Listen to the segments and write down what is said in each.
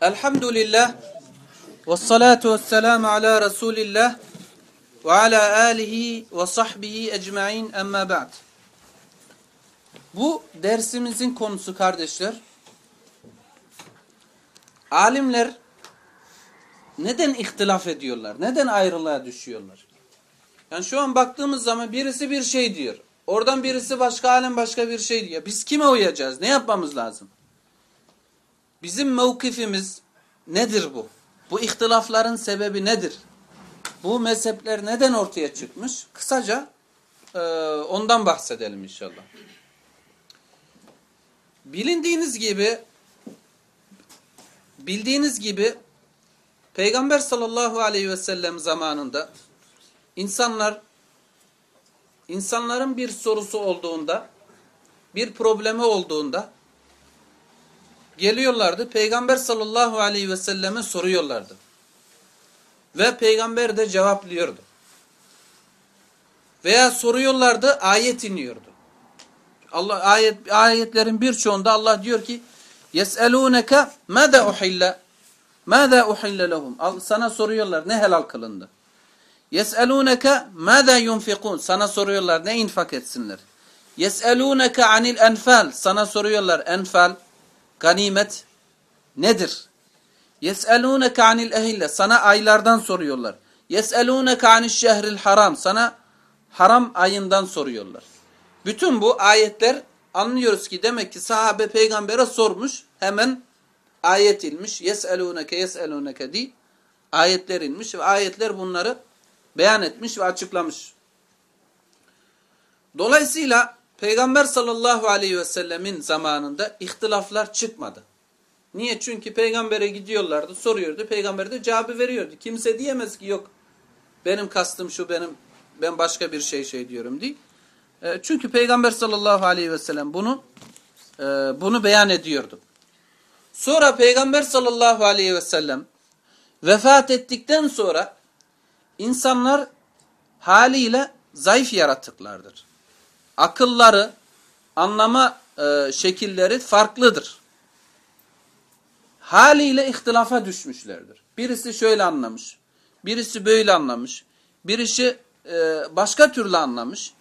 Elhamdülillah ve salatu ve selamu ala Resulillah ve ala alihi ve sahbihi ecmain emma ba'd. Bu dersimizin konusu kardeşler. Alimler neden ihtilaf ediyorlar? Neden ayrılığa düşüyorlar? Yani şu an baktığımız zaman birisi bir şey diyor. Oradan birisi başka alim başka bir şey diyor. Biz kime uyacağız? Ne yapmamız lazım? Bizim mevkifimiz nedir bu? Bu ihtilafların sebebi nedir? Bu mezhepler neden ortaya çıkmış? Kısaca e, ondan bahsedelim inşallah. Bilindiğiniz gibi bildiğiniz gibi Peygamber sallallahu aleyhi ve sellem zamanında insanlar insanların bir sorusu olduğunda bir problemi olduğunda geliyorlardı. Peygamber sallallahu aleyhi ve selleme soruyorlardı. Ve peygamber de cevaplıyordu. Veya soruyorlardı ayet iniyordu. Allah ayet ayetlerin birçoğunda Allah diyor ki yeseluneke mada uhilla mada uhilla lehum sana soruyorlar ne helal kılındı. Yeseluneke mada yunfikun sana soruyorlar ne infak etsinler. Yeseluneke anil enfal sana soruyorlar enfal ganimet nedir? Yes'elûneke anil ehille. Sana aylardan soruyorlar. Yes'elûneke anil şehril haram. Sana haram ayından soruyorlar. Bütün bu ayetler anlıyoruz ki demek ki sahabe peygambere sormuş. Hemen ayet ilmiş. Yes'elûneke yes'elûneke di. Ayetler inmiş ve ayetler bunları beyan etmiş ve açıklamış. Dolayısıyla Peygamber sallallahu aleyhi ve sellemin zamanında ihtilaflar çıkmadı. Niye? Çünkü peygambere gidiyorlardı, soruyordu. Peygamber de cevabı veriyordu. Kimse diyemez ki yok benim kastım şu, benim ben başka bir şey şey diyorum değil. E, çünkü peygamber sallallahu aleyhi ve sellem bunu e, bunu beyan ediyordu. Sonra peygamber sallallahu aleyhi ve sellem vefat ettikten sonra insanlar haliyle zayıf yaratıklardır akılları, anlama e, şekilleri farklıdır. Haliyle ihtilafa düşmüşlerdir. Birisi şöyle anlamış, birisi böyle anlamış, birisi e, başka türlü anlamış.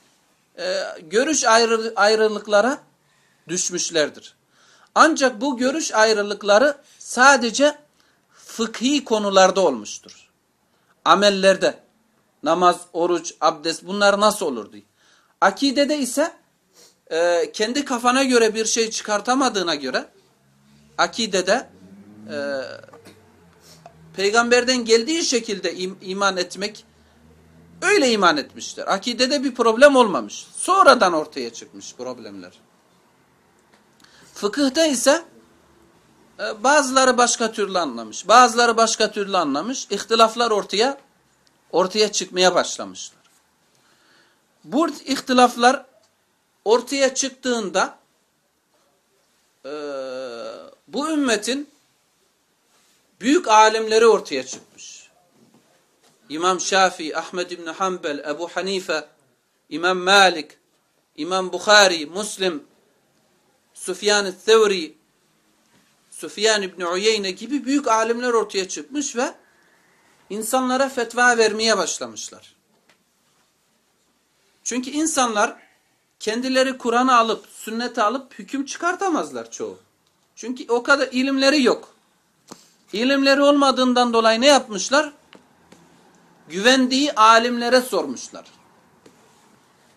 E, görüş ayrı, ayrılıklara düşmüşlerdir. Ancak bu görüş ayrılıkları sadece fıkhi konularda olmuştur. Amellerde, namaz, oruç, abdest bunlar nasıl olur diye. Akidede ise e, kendi kafana göre bir şey çıkartamadığına göre akidede e, peygamberden geldiği şekilde im, iman etmek öyle iman etmişler. Akidede bir problem olmamış. Sonradan ortaya çıkmış problemler. Fıkıhta ise e, bazıları başka türlü anlamış. Bazıları başka türlü anlamış. İhtilaflar ortaya ortaya çıkmaya başlamışlar. Bu ihtilaflar ortaya çıktığında e, bu ümmetin büyük alimleri ortaya çıkmış. İmam Şafii, Ahmed İbni Hanbel, Ebu Hanife, İmam Malik, İmam Bukhari, Muslim, Süfyan-ı Thevri, Süfyan İbni Uyeyne gibi büyük alimler ortaya çıkmış ve insanlara fetva vermeye başlamışlar. Çünkü insanlar kendileri Kur'an'ı alıp, sünneti alıp hüküm çıkartamazlar çoğu. Çünkü o kadar ilimleri yok. İlimleri olmadığından dolayı ne yapmışlar? Güvendiği alimlere sormuşlar.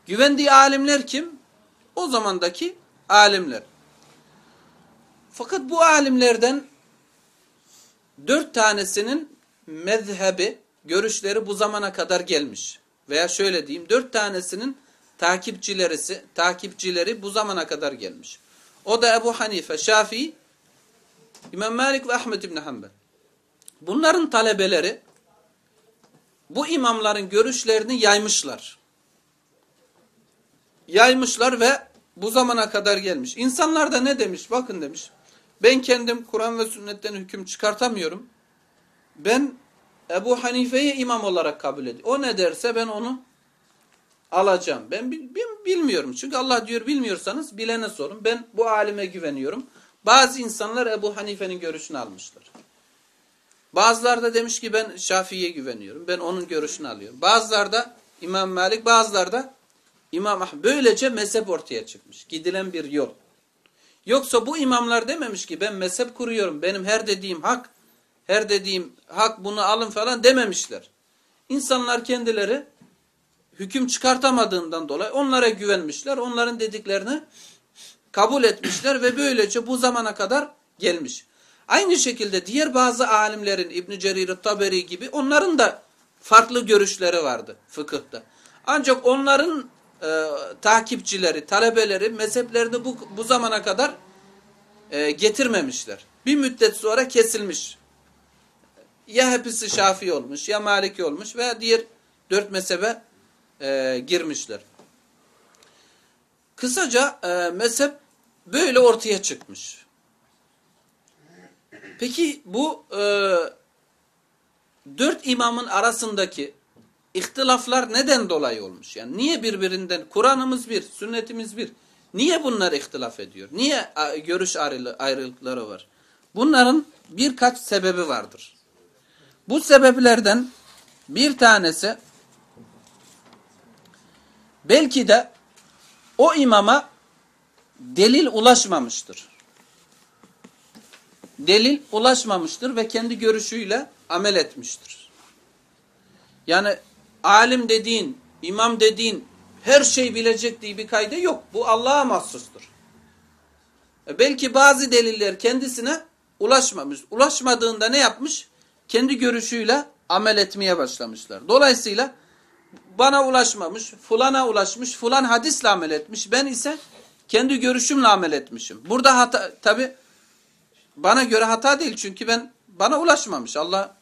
Güvendiği alimler kim? O zamandaki alimler. Fakat bu alimlerden dört tanesinin mezhebi, görüşleri bu zamana kadar gelmiş veya şöyle diyeyim dört tanesinin takipçileri, takipçileri bu zamana kadar gelmiş. O da Ebu Hanife, Şafii, İmam Malik ve Ahmet İbni Hanbel. Bunların talebeleri bu imamların görüşlerini yaymışlar. Yaymışlar ve bu zamana kadar gelmiş. İnsanlar da ne demiş? Bakın demiş. Ben kendim Kur'an ve sünnetten hüküm çıkartamıyorum. Ben Ebu Hanife'yi imam olarak kabul ediyor. O ne derse ben onu alacağım. Ben bilmiyorum. Çünkü Allah diyor bilmiyorsanız bilene sorun. Ben bu alime güveniyorum. Bazı insanlar Ebu Hanife'nin görüşünü almışlar. Bazıları da demiş ki ben Şafii'ye güveniyorum. Ben onun görüşünü alıyorum. Bazıları da İmam Malik, bazıları da İmam Ahmed. Böylece mezhep ortaya çıkmış. Gidilen bir yol. Yoksa bu imamlar dememiş ki ben mezhep kuruyorum. Benim her dediğim hak, her dediğim hak bunu alın falan dememişler. İnsanlar kendileri hüküm çıkartamadığından dolayı onlara güvenmişler. Onların dediklerini kabul etmişler ve böylece bu zamana kadar gelmiş. Aynı şekilde diğer bazı alimlerin İbn Cerir Taberi gibi onların da farklı görüşleri vardı fıkıhta. Ancak onların e, takipçileri, talebeleri mezheplerini bu, bu zamana kadar e, getirmemişler. Bir müddet sonra kesilmiş. Ya hepsi Şafii olmuş ya Maliki olmuş veya diğer dört mezhebe e, girmişler. Kısaca e, mezhep böyle ortaya çıkmış. Peki bu e, dört imamın arasındaki ihtilaflar neden dolayı olmuş? Yani niye birbirinden, Kur'an'ımız bir, sünnetimiz bir. Niye bunlar ihtilaf ediyor? Niye görüş ayrılıkları var? Bunların birkaç sebebi vardır. Bu sebeplerden bir tanesi belki de o imama delil ulaşmamıştır. Delil ulaşmamıştır ve kendi görüşüyle amel etmiştir. Yani alim dediğin, imam dediğin her şey bilecek diye bir kayda yok. Bu Allah'a mahsustur. E belki bazı deliller kendisine ulaşmamış. Ulaşmadığında ne yapmış? Kendi görüşüyle amel etmeye başlamışlar. Dolayısıyla bana ulaşmamış, fulana ulaşmış, fulan hadisle amel etmiş. Ben ise kendi görüşümle amel etmişim. Burada hata tabi bana göre hata değil çünkü ben bana ulaşmamış. Allah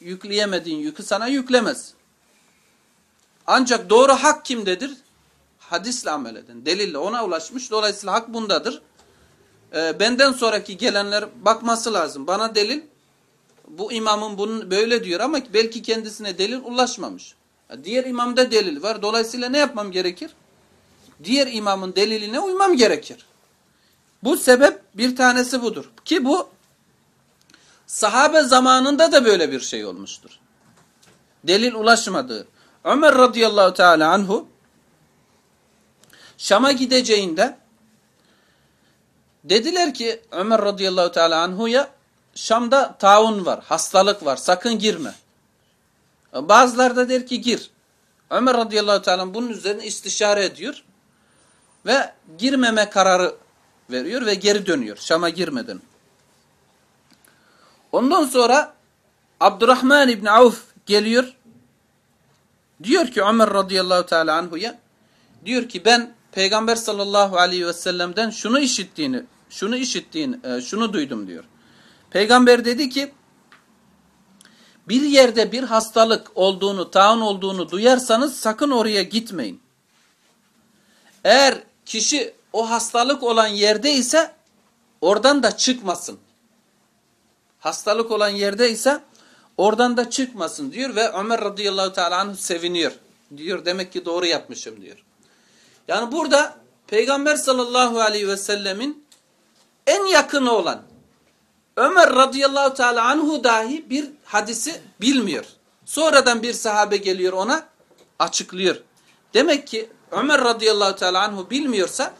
yükleyemediğin yükü sana yüklemez. Ancak doğru hak kimdedir? Hadisle amel edin. Delille ona ulaşmış. Dolayısıyla hak bundadır. Ee, benden sonraki gelenler bakması lazım. Bana delil bu imamın bunun böyle diyor ama belki kendisine delil ulaşmamış. Diğer imamda delil var. Dolayısıyla ne yapmam gerekir? Diğer imamın deliline uymam gerekir. Bu sebep bir tanesi budur. Ki bu sahabe zamanında da böyle bir şey olmuştur. Delil ulaşmadığı. Ömer radıyallahu teala anhu Şam'a gideceğinde dediler ki Ömer radıyallahu teala anhu'ya Şam'da taun var, hastalık var, sakın girme. Bazıları da der ki gir. Ömer radıyallahu teala bunun üzerine istişare ediyor ve girmeme kararı veriyor ve geri dönüyor Şam'a girmeden. Ondan sonra Abdurrahman İbni Avf geliyor. Diyor ki Ömer radıyallahu teala anhuya diyor ki ben Peygamber sallallahu aleyhi ve sellem'den şunu işittiğini, şunu işittiğini, e, şunu duydum diyor. Peygamber dedi ki bir yerde bir hastalık olduğunu, taun olduğunu duyarsanız sakın oraya gitmeyin. Eğer kişi o hastalık olan yerde ise oradan da çıkmasın. Hastalık olan yerde ise oradan da çıkmasın diyor ve Ömer radıyallahu teala anh seviniyor. Diyor demek ki doğru yapmışım diyor. Yani burada Peygamber sallallahu aleyhi ve sellemin en yakını olan Ömer radıyallahu teala anhu dahi bir hadisi bilmiyor. Sonradan bir sahabe geliyor ona açıklıyor. Demek ki Ömer radıyallahu teala anhu bilmiyorsa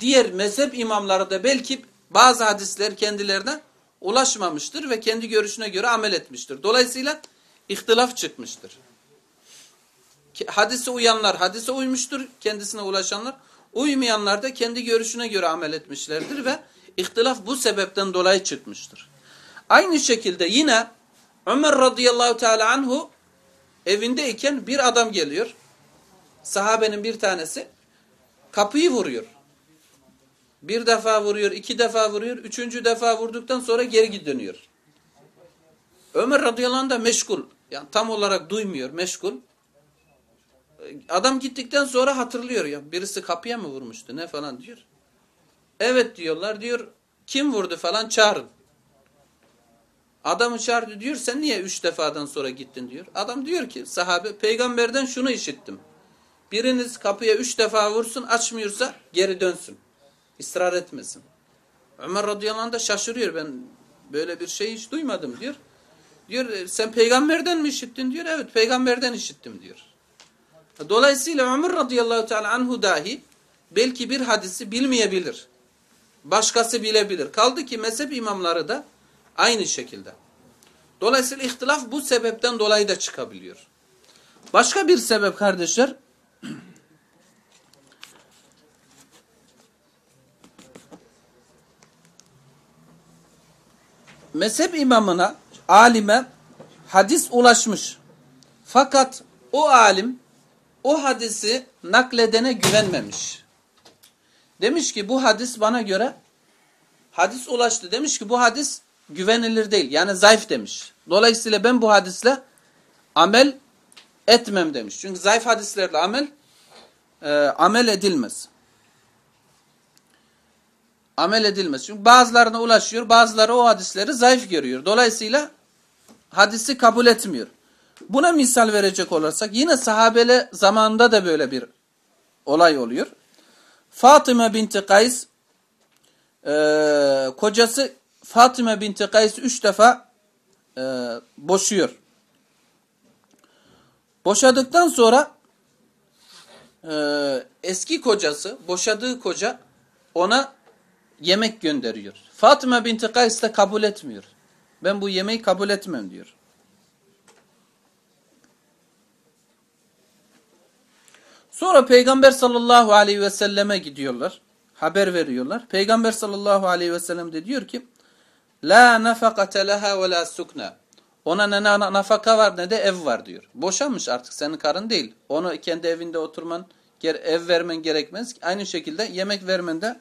diğer mezhep imamları da belki bazı hadisler kendilerine ulaşmamıştır ve kendi görüşüne göre amel etmiştir. Dolayısıyla ihtilaf çıkmıştır. Hadise uyanlar hadise uymuştur, kendisine ulaşanlar. Uymayanlar da kendi görüşüne göre amel etmişlerdir ve ihtilaf bu sebepten dolayı çıkmıştır. Aynı şekilde yine Ömer radıyallahu teala anhu evindeyken bir adam geliyor. Sahabenin bir tanesi kapıyı vuruyor. Bir defa vuruyor, iki defa vuruyor, üçüncü defa vurduktan sonra geri dönüyor. Ömer radıyallahu anh da meşgul. Yani tam olarak duymuyor, meşgul. Adam gittikten sonra hatırlıyor ya. Birisi kapıya mı vurmuştu ne falan diyor. Evet diyorlar diyor. Kim vurdu falan çağırın. Adamı çağırdı diyor sen niye üç defadan sonra gittin diyor. Adam diyor ki sahabe peygamberden şunu işittim. Biriniz kapıya üç defa vursun açmıyorsa geri dönsün. İsrar etmesin. Ömer radıyallahu anh da şaşırıyor ben böyle bir şey hiç duymadım diyor. Diyor "E, sen peygamberden mi işittin diyor. Evet peygamberden işittim diyor. Dolayısıyla Ömer radıyallahu teala dahi belki bir hadisi bilmeyebilir. Başkası bilebilir. Kaldı ki mezhep imamları da aynı şekilde. Dolayısıyla ihtilaf bu sebepten dolayı da çıkabiliyor. Başka bir sebep kardeşler mezhep imamına, alime hadis ulaşmış. Fakat o alim o hadisi nakledene güvenmemiş. Demiş ki bu hadis bana göre hadis ulaştı. Demiş ki bu hadis güvenilir değil. Yani zayıf demiş. Dolayısıyla ben bu hadisle amel etmem demiş. Çünkü zayıf hadislerle amel e, amel edilmez. Amel edilmez. Çünkü bazılarına ulaşıyor, bazıları o hadisleri zayıf görüyor. Dolayısıyla hadisi kabul etmiyor. Buna misal verecek olursak yine sahabele zamanında da böyle bir olay oluyor. Fatıma binti Kays e, kocası Fatıma binti Kays üç defa e, boşuyor. Boşadıktan sonra e, eski kocası, boşadığı koca ona yemek gönderiyor. Fatıma binti Kays de kabul etmiyor. Ben bu yemeği kabul etmem diyor. Sonra Peygamber sallallahu aleyhi ve selleme gidiyorlar. Haber veriyorlar. Peygamber sallallahu aleyhi ve sellem de diyor ki La nafakate leha ve la sukna. Ona ne nafaka var ne de ev var diyor. Boşanmış artık senin karın değil. Onu kendi evinde oturman, ev vermen gerekmez. Aynı şekilde yemek vermen de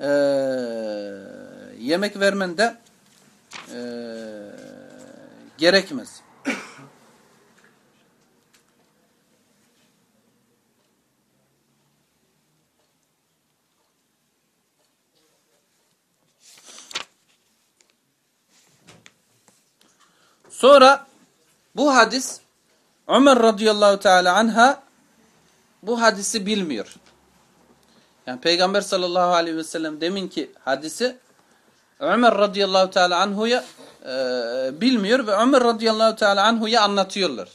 e, yemek vermen de e, gerekmez. Sonra bu hadis Ömer radıyallahu teala anha bu hadisi bilmiyor. Yani Peygamber sallallahu aleyhi ve sellem deminki hadisi Ömer radıyallahu teala anhuya e, bilmiyor ve Ömer radıyallahu teala anhuya anlatıyorlar.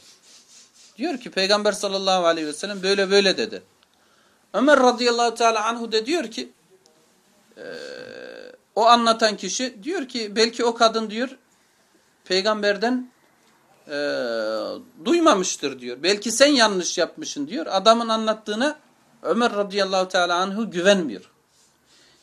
Diyor ki Peygamber sallallahu aleyhi ve sellem böyle böyle dedi. Ömer radıyallahu teala anhu de diyor ki e, o anlatan kişi diyor ki belki o kadın diyor peygamberden e, duymamıştır diyor. Belki sen yanlış yapmışsın diyor. Adamın anlattığına Ömer radıyallahu teala anhu güvenmiyor.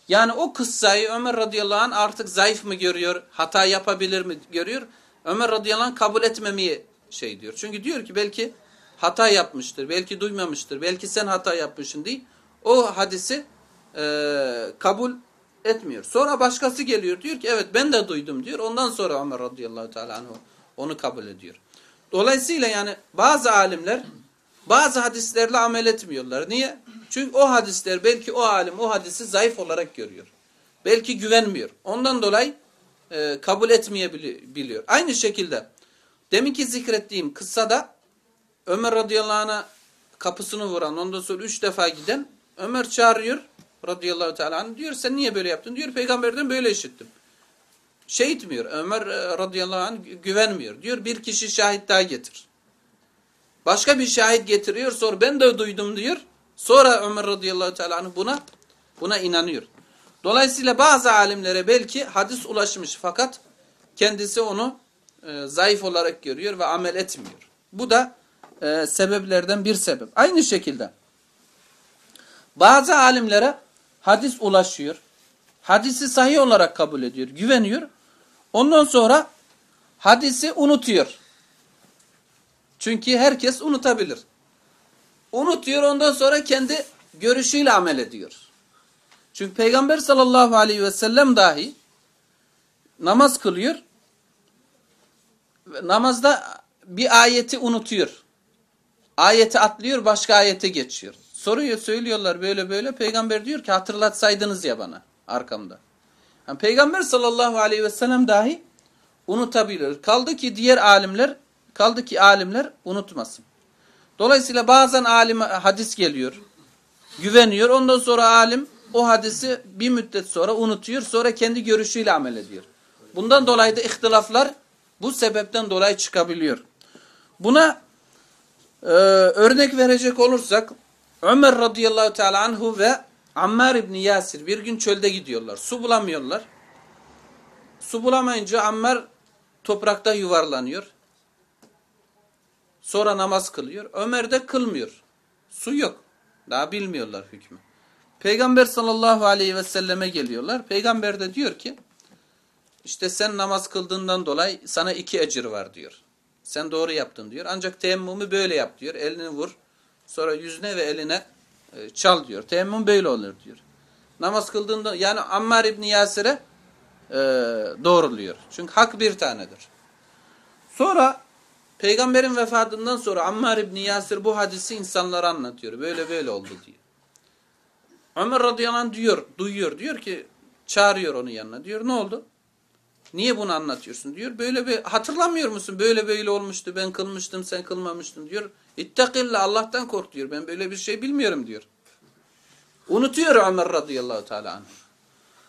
Yani o kıssayı Ömer radıyallahu anh artık zayıf mı görüyor, hata yapabilir mi görüyor. Ömer radıyallahu anh kabul etmemeyi şey diyor. Çünkü diyor ki belki hata yapmıştır, belki duymamıştır, belki sen hata yapmışsın diye o hadisi e, kabul etmiyor. Sonra başkası geliyor diyor ki evet ben de duydum diyor. Ondan sonra Ömer radıyallahu teala anhu onu kabul ediyor. Dolayısıyla yani bazı alimler bazı hadislerle amel etmiyorlar. Niye? Çünkü o hadisler belki o alim o hadisi zayıf olarak görüyor. Belki güvenmiyor. Ondan dolayı e, kabul etmeyebiliyor. Aynı şekilde deminki zikrettiğim kıssada Ömer radıyallahu anh'a kapısını vuran ondan sonra üç defa giden Ömer çağırıyor radıyallahu teala diyor sen niye böyle yaptın? Diyor peygamberden böyle işittim. Şey etmiyor. Ömer e, radıyallahu anh güvenmiyor. Diyor bir kişi şahit daha getir. Başka bir şahit getiriyor. Sonra ben de duydum diyor. Sonra Ömer radıyallahu teala buna buna inanıyor. Dolayısıyla bazı alimlere belki hadis ulaşmış fakat kendisi onu e, zayıf olarak görüyor ve amel etmiyor. Bu da e, sebeplerden bir sebep. Aynı şekilde bazı alimlere hadis ulaşıyor. Hadisi sahih olarak kabul ediyor, güveniyor. Ondan sonra hadisi unutuyor. Çünkü herkes unutabilir. Unutuyor ondan sonra kendi görüşüyle amel ediyor. Çünkü Peygamber sallallahu aleyhi ve sellem dahi namaz kılıyor. Namazda bir ayeti unutuyor. Ayeti atlıyor başka ayete geçiyor. Soruyor söylüyorlar böyle böyle. Peygamber diyor ki hatırlatsaydınız ya bana arkamda. Yani Peygamber sallallahu aleyhi ve sellem dahi unutabilir. Kaldı ki diğer alimler kaldı ki alimler unutmasın. Dolayısıyla bazen alim hadis geliyor. Güveniyor. Ondan sonra alim o hadisi bir müddet sonra unutuyor. Sonra kendi görüşüyle amel ediyor. Bundan dolayı da ihtilaflar Bu sebepten dolayı çıkabiliyor. Buna e, örnek verecek olursak Ömer radıyallahu teala anhu ve Ammar İbni Yasir bir gün çölde gidiyorlar. Su bulamıyorlar. Su bulamayınca Ammar toprakta yuvarlanıyor. Sonra namaz kılıyor. Ömer de kılmıyor. Su yok. Daha bilmiyorlar hükmü. Peygamber sallallahu aleyhi ve selleme geliyorlar. Peygamber de diyor ki işte sen namaz kıldığından dolayı sana iki ecir var diyor. Sen doğru yaptın diyor. Ancak teyemmümü böyle yap diyor. Elini vur. Sonra yüzüne ve eline e, çal diyor. Teyemmüm böyle olur diyor. Namaz kıldığında yani Ammar İbni Yasir'e e, doğruluyor. Çünkü hak bir tanedir. Sonra peygamberin vefatından sonra Ammar İbni Yasir bu hadisi insanlara anlatıyor. Böyle böyle oldu diyor. Ömer radıyallahu anh diyor, duyuyor. Diyor ki çağırıyor onu yanına. Diyor ne oldu? Niye bunu anlatıyorsun? Diyor. Böyle bir hatırlamıyor musun? Böyle böyle olmuştu. Ben kılmıştım, sen kılmamıştın diyor. İttakilla Allah'tan kork diyor. Ben böyle bir şey bilmiyorum diyor. Unutuyor Ömer radıyallahu teala anh.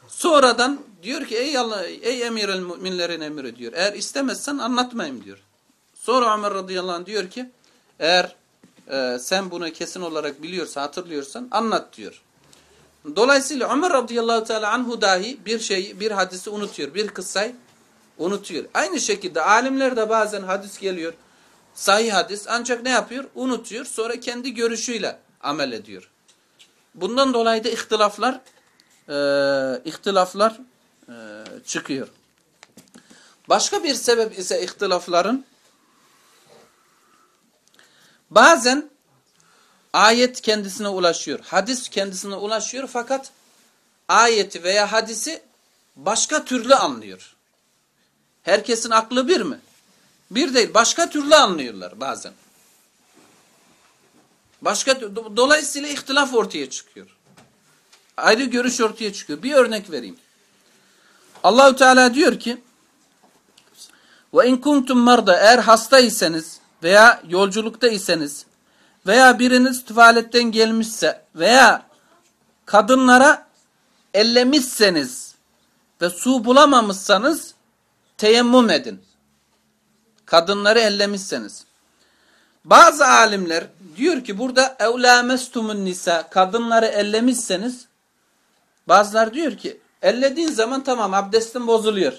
Sonradan diyor ki ey Allah ey emir el müminlerin emri diyor. Eğer istemezsen anlatmayayım diyor. Sonra Ömer radıyallahu anh diyor ki eğer e, sen bunu kesin olarak biliyorsa hatırlıyorsan anlat diyor. Dolayısıyla Ömer radıyallahu teala anhu dahi bir şeyi, bir hadisi unutuyor. Bir kıssayı unutuyor. Aynı şekilde alimler de bazen hadis geliyor. Sahih hadis ancak ne yapıyor? Unutuyor. Sonra kendi görüşüyle amel ediyor. Bundan dolayı da ihtilaflar e, ihtilaflar e, çıkıyor. Başka bir sebep ise ihtilafların bazen ayet kendisine ulaşıyor. Hadis kendisine ulaşıyor fakat ayeti veya hadisi başka türlü anlıyor. Herkesin aklı bir mi? Bir değil. Başka türlü anlıyorlar bazen. Başka dolayısıyla ihtilaf ortaya çıkıyor. Ayrı görüş ortaya çıkıyor. Bir örnek vereyim. Allahü Teala diyor ki: "Ve in kuntum marda eğer hastaysanız veya yolculukta iseniz veya biriniz tuvaletten gelmişse veya kadınlara ellemişseniz ve su bulamamışsanız teyemmüm edin. Kadınları ellemişseniz. Bazı alimler diyor ki burada evlamestumun nisa kadınları ellemişseniz bazılar diyor ki ellediğin zaman tamam abdestin bozuluyor.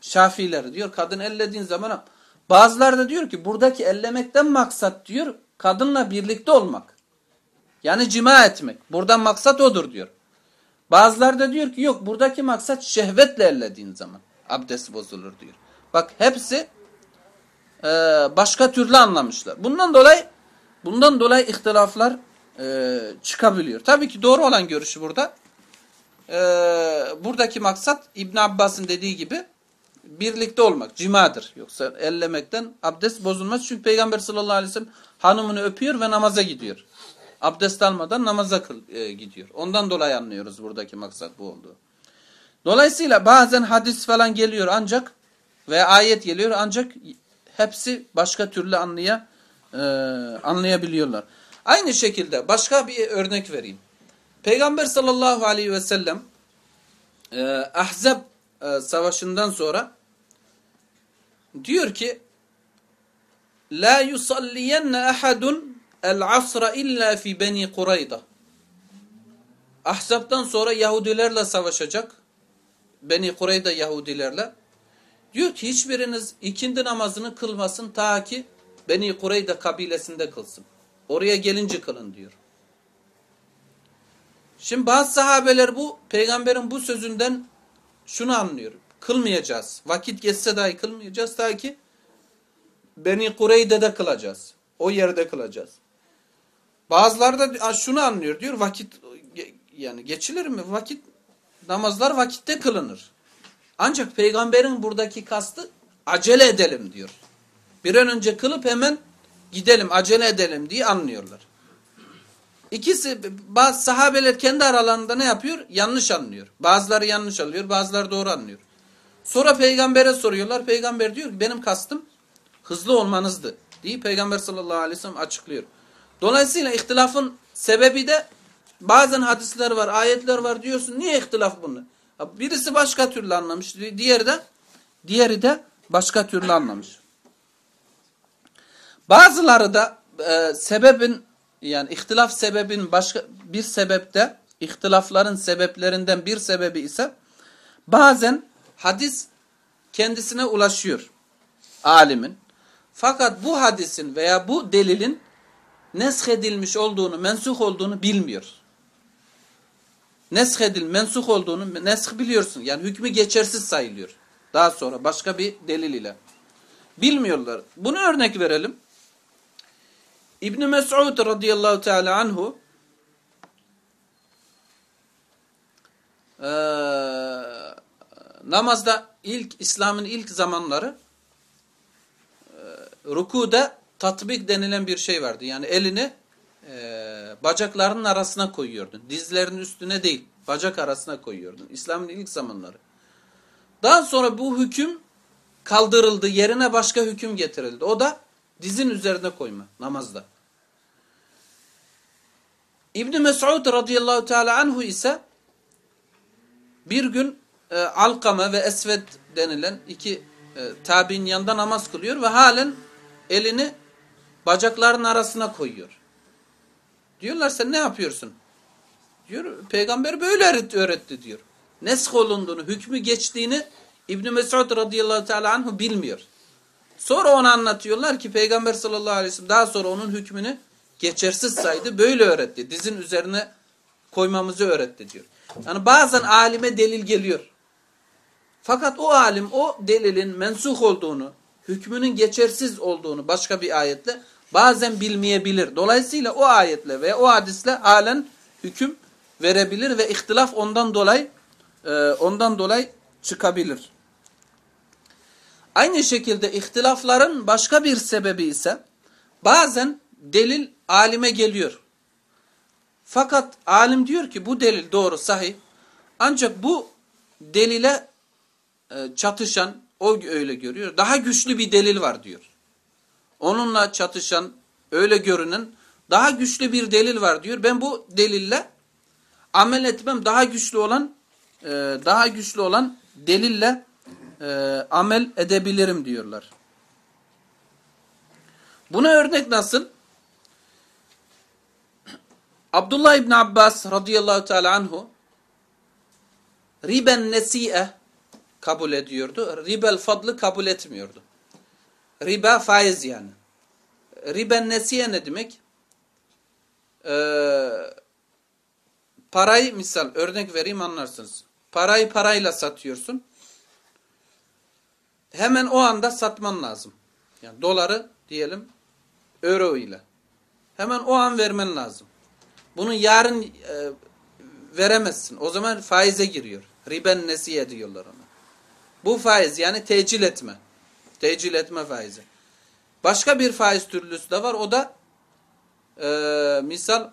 Şafiler diyor kadın ellediğin zaman Bazıları da diyor ki buradaki ellemekten maksat diyor kadınla birlikte olmak. Yani cima etmek. Buradan maksat odur diyor. Bazıları da diyor ki yok buradaki maksat şehvetle ellediğin zaman abdest bozulur diyor. Bak hepsi e, başka türlü anlamışlar. Bundan dolayı bundan dolayı ihtilaflar e, çıkabiliyor. Tabii ki doğru olan görüşü burada. E, buradaki maksat İbn Abbas'ın dediği gibi birlikte olmak cimadır. Yoksa ellemekten abdest bozulmaz. Çünkü Peygamber sallallahu aleyhi ve sellem hanımını öpüyor ve namaza gidiyor. Abdest almadan namaza kıl, e, gidiyor. Ondan dolayı anlıyoruz buradaki maksat bu olduğu. Dolayısıyla bazen hadis falan geliyor ancak ve ayet geliyor ancak hepsi başka türlü anlaya, e, anlayabiliyorlar. Aynı şekilde başka bir örnek vereyim. Peygamber sallallahu aleyhi ve sellem e, Ahzab e, savaşından sonra diyor ki La yusalliyenne ahadun el-asra illa fi beni Kurayda. Ahzab'dan sonra Yahudilerle savaşacak. Beni Kurayda Yahudilerle. Diyor ki hiçbiriniz ikindi namazını kılmasın ta ki Beni Kureyda kabilesinde kılsın. Oraya gelince kılın diyor. Şimdi bazı sahabeler bu peygamberin bu sözünden şunu anlıyor. Kılmayacağız. Vakit geçse dahi kılmayacağız ta ki Beni Kureyde'de kılacağız. O yerde kılacağız. Bazıları da şunu anlıyor diyor vakit yani geçilir mi? Vakit namazlar vakitte kılınır. Ancak peygamberin buradaki kastı acele edelim diyor. Bir an önce kılıp hemen gidelim acele edelim diye anlıyorlar. İkisi bazı sahabeler kendi aralarında ne yapıyor? Yanlış anlıyor. Bazıları yanlış anlıyor, bazıları doğru anlıyor. Sonra peygambere soruyorlar. Peygamber diyor ki benim kastım hızlı olmanızdı. diye Peygamber sallallahu aleyhi ve sellem açıklıyor. Dolayısıyla ihtilafın sebebi de bazen hadisler var, ayetler var diyorsun. Niye ihtilaf bunu? Birisi başka türlü anlamış. Diğeri de diğeri de başka türlü anlamış. Bazıları da e, sebebin yani ihtilaf sebebin başka bir sebepte ihtilafların sebeplerinden bir sebebi ise bazen hadis kendisine ulaşıyor alimin. Fakat bu hadisin veya bu delilin neshedilmiş olduğunu, mensuh olduğunu bilmiyor. Neshedil, mensuh olduğunu, nesh biliyorsun. Yani hükmü geçersiz sayılıyor. Daha sonra başka bir delil ile. Bilmiyorlar. Bunu örnek verelim. İbn Mes'ud radıyallahu teala anhu e, namazda ilk İslam'ın ilk zamanları e, rukuda tatbik denilen bir şey vardı. Yani elini e, bacaklarının arasına koyuyordun. Dizlerinin üstüne değil, bacak arasına koyuyordun. İslam'ın ilk zamanları. Daha sonra bu hüküm kaldırıldı. Yerine başka hüküm getirildi. O da dizin üzerine koyma namazda. İbn Mes'ud radıyallahu teala anhu ise bir gün e, Alkame ve Esved denilen iki e, tabi'in yanında namaz kılıyor ve halen elini bacakların arasına koyuyor. Diyorlar sen ne yapıyorsun? Diyor peygamber böyle öğretti diyor. Nesk olunduğunu, hükmü geçtiğini İbn Mesud radıyallahu teala anhu bilmiyor. Sonra ona anlatıyorlar ki peygamber sallallahu aleyhi ve sellem daha sonra onun hükmünü geçersiz saydı. Böyle öğretti. Dizin üzerine koymamızı öğretti diyor. Yani bazen alime delil geliyor. Fakat o alim o delilin mensuh olduğunu, hükmünün geçersiz olduğunu başka bir ayetle bazen bilmeyebilir. Dolayısıyla o ayetle ve o hadisle halen hüküm verebilir ve ihtilaf ondan dolayı e, ondan dolayı çıkabilir. Aynı şekilde ihtilafların başka bir sebebi ise bazen delil alime geliyor. Fakat alim diyor ki bu delil doğru sahih. Ancak bu delile çatışan o öyle görüyor. Daha güçlü bir delil var diyor. Onunla çatışan öyle görünen daha güçlü bir delil var diyor. Ben bu delille amel etmem daha güçlü olan e, daha güçlü olan delille e, amel edebilirim diyorlar. Buna örnek nasıl? Abdullah İbni Abbas radıyallahu teala anhu riben nesi'e kabul ediyordu. Ribel fadlı kabul etmiyordu. Riba faiz yani. Riben nesiye ne demek? Ee, parayı misal örnek vereyim anlarsınız. Parayı parayla satıyorsun. Hemen o anda satman lazım. Yani doları diyelim euro ile. Hemen o an vermen lazım. Bunu yarın e, veremezsin. O zaman faize giriyor. Riben nesiye diyorlar ona. Bu faiz yani tecil etme. Tecil etme faizi. Başka bir faiz türlüsü de var. O da e, misal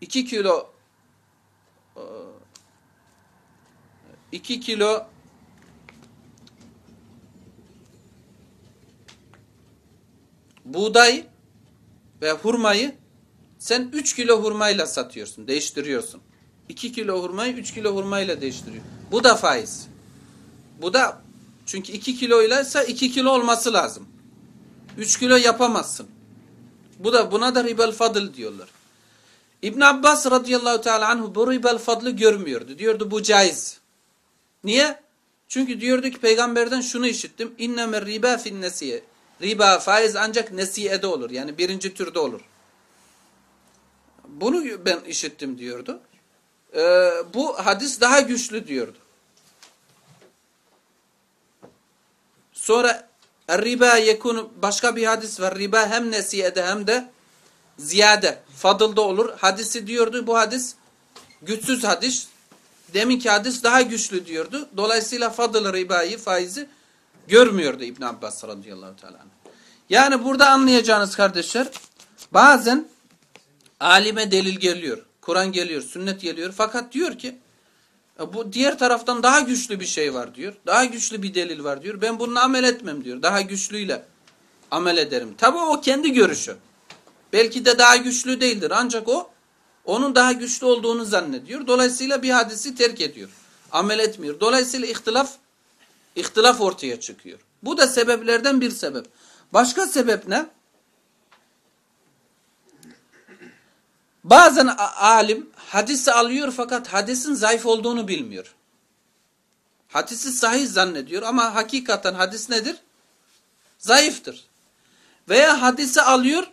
2 kilo 2 e, kilo buğday ve hurmayı sen 3 kilo hurmayla satıyorsun, değiştiriyorsun. 2 kilo hurmayı 3 kilo hurmayla değiştiriyor. Bu da faiz. Bu da çünkü 2 kiloyla ise 2 kilo olması lazım. 3 kilo yapamazsın. Bu da buna da ribel fadıl diyorlar. İbn Abbas radıyallahu teala anhu bu ribel fadlı görmüyordu. Diyordu bu caiz. Niye? Çünkü diyordu ki peygamberden şunu işittim. İnnemer riba fin nesiye. Riba faiz ancak nesiyede olur. Yani birinci türde olur. Bunu ben işittim diyordu. Ee, bu hadis daha güçlü diyordu. Sonra riba yekun başka bir hadis var. Riba hem nesiyede hem de ziyade. Fadılda olur. Hadisi diyordu. Bu hadis güçsüz hadis. Deminki hadis daha güçlü diyordu. Dolayısıyla fadıl ribayı faizi görmüyordu İbn Abbas radıyallahu teala. Yani burada anlayacağınız kardeşler bazen alime delil geliyor. Kur'an geliyor, sünnet geliyor. Fakat diyor ki bu diğer taraftan daha güçlü bir şey var diyor. Daha güçlü bir delil var diyor. Ben bununla amel etmem diyor. Daha güçlüyle amel ederim. Tabi o kendi görüşü. Belki de daha güçlü değildir. Ancak o onun daha güçlü olduğunu zannediyor. Dolayısıyla bir hadisi terk ediyor. Amel etmiyor. Dolayısıyla ihtilaf ihtilaf ortaya çıkıyor. Bu da sebeplerden bir sebep. Başka sebep ne? Bazen alim hadisi alıyor fakat hadisin zayıf olduğunu bilmiyor. Hadisi sahih zannediyor ama hakikaten hadis nedir? Zayıftır. Veya hadisi alıyor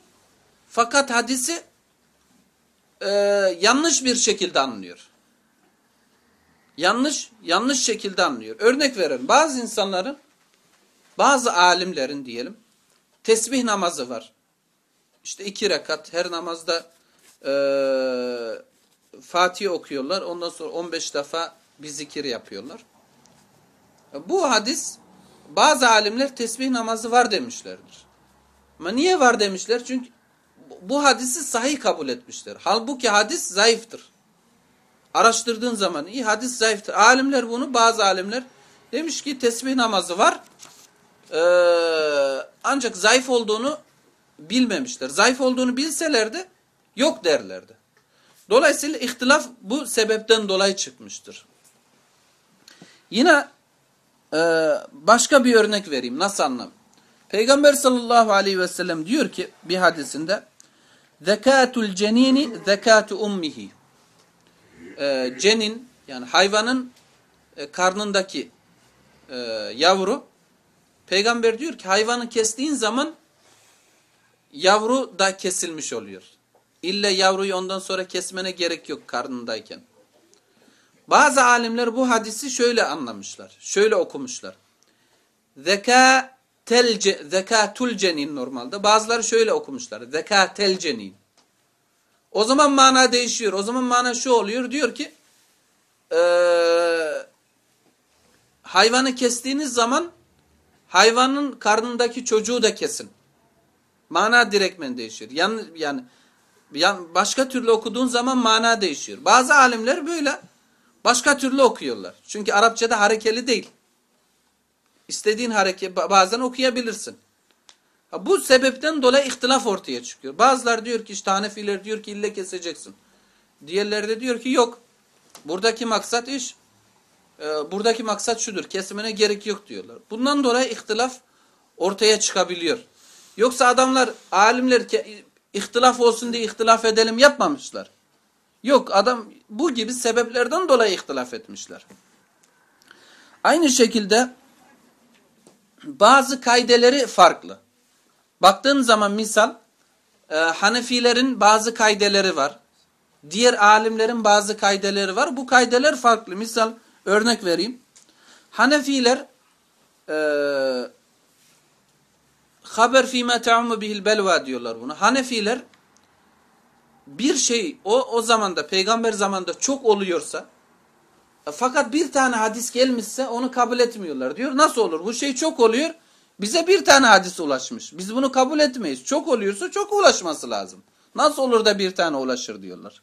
fakat hadisi e, yanlış bir şekilde anlıyor. Yanlış, yanlış şekilde anlıyor. Örnek verelim. Bazı insanların, bazı alimlerin diyelim, tesbih namazı var. İşte iki rekat her namazda e, Fatih okuyorlar. Ondan sonra 15 defa bir zikir yapıyorlar. Bu hadis bazı alimler tesbih namazı var demişlerdir. Ama niye var demişler? Çünkü bu hadisi sahih kabul etmişler. Halbuki hadis zayıftır. Araştırdığın zaman iyi hadis zayıftır. Alimler bunu bazı alimler demiş ki tesbih namazı var. Ee, ancak zayıf olduğunu bilmemişler. Zayıf olduğunu bilselerdi yok derlerdi. Dolayısıyla ihtilaf bu sebepten dolayı çıkmıştır. Yine e, başka bir örnek vereyim. Nasıl anlam? Peygamber sallallahu aleyhi ve sellem diyor ki bir hadisinde Zekatul cenini zekatu ummihi. Ee, cenin yani hayvanın e, karnındaki e, yavru peygamber diyor ki hayvanı kestiğin zaman yavru da kesilmiş oluyor. İlle yavruyu ondan sonra kesmene gerek yok karnındayken. Bazı alimler bu hadisi şöyle anlamışlar. Şöyle okumuşlar. Zeka telce, zekatul cenin normalde. Bazıları şöyle okumuşlar. Zekatel cenin. O zaman mana değişiyor. O zaman mana şu oluyor. Diyor ki ee, hayvanı kestiğiniz zaman hayvanın karnındaki çocuğu da kesin. Mana direktmen değişiyor. Yani, yani, yani başka türlü okuduğun zaman mana değişiyor. Bazı alimler böyle başka türlü okuyorlar. Çünkü Arapçada harekeli değil. İstediğin hareket bazen okuyabilirsin. Bu sebepten dolayı ihtilaf ortaya çıkıyor. Bazılar diyor ki işte Hanefiler diyor ki ille keseceksin. Diğerleri de diyor ki yok. Buradaki maksat iş. E, buradaki maksat şudur. Kesimine gerek yok diyorlar. Bundan dolayı ihtilaf ortaya çıkabiliyor. Yoksa adamlar, alimler ihtilaf olsun diye ihtilaf edelim yapmamışlar. Yok adam bu gibi sebeplerden dolayı ihtilaf etmişler. Aynı şekilde bazı kaydeleri farklı. Baktığın zaman misal e, Hanefilerin bazı kaydeleri var. Diğer alimlerin bazı kaydeleri var. Bu kaydeler farklı. Misal örnek vereyim. Hanefiler e, haber fîmâ te'umme bihil belva diyorlar buna. Hanefiler bir şey o, o zamanda peygamber zamanında çok oluyorsa e, fakat bir tane hadis gelmişse onu kabul etmiyorlar diyor. Nasıl olur? Bu şey çok oluyor. Bize bir tane hadis ulaşmış. Biz bunu kabul etmeyiz. Çok oluyorsa çok ulaşması lazım. Nasıl olur da bir tane ulaşır diyorlar.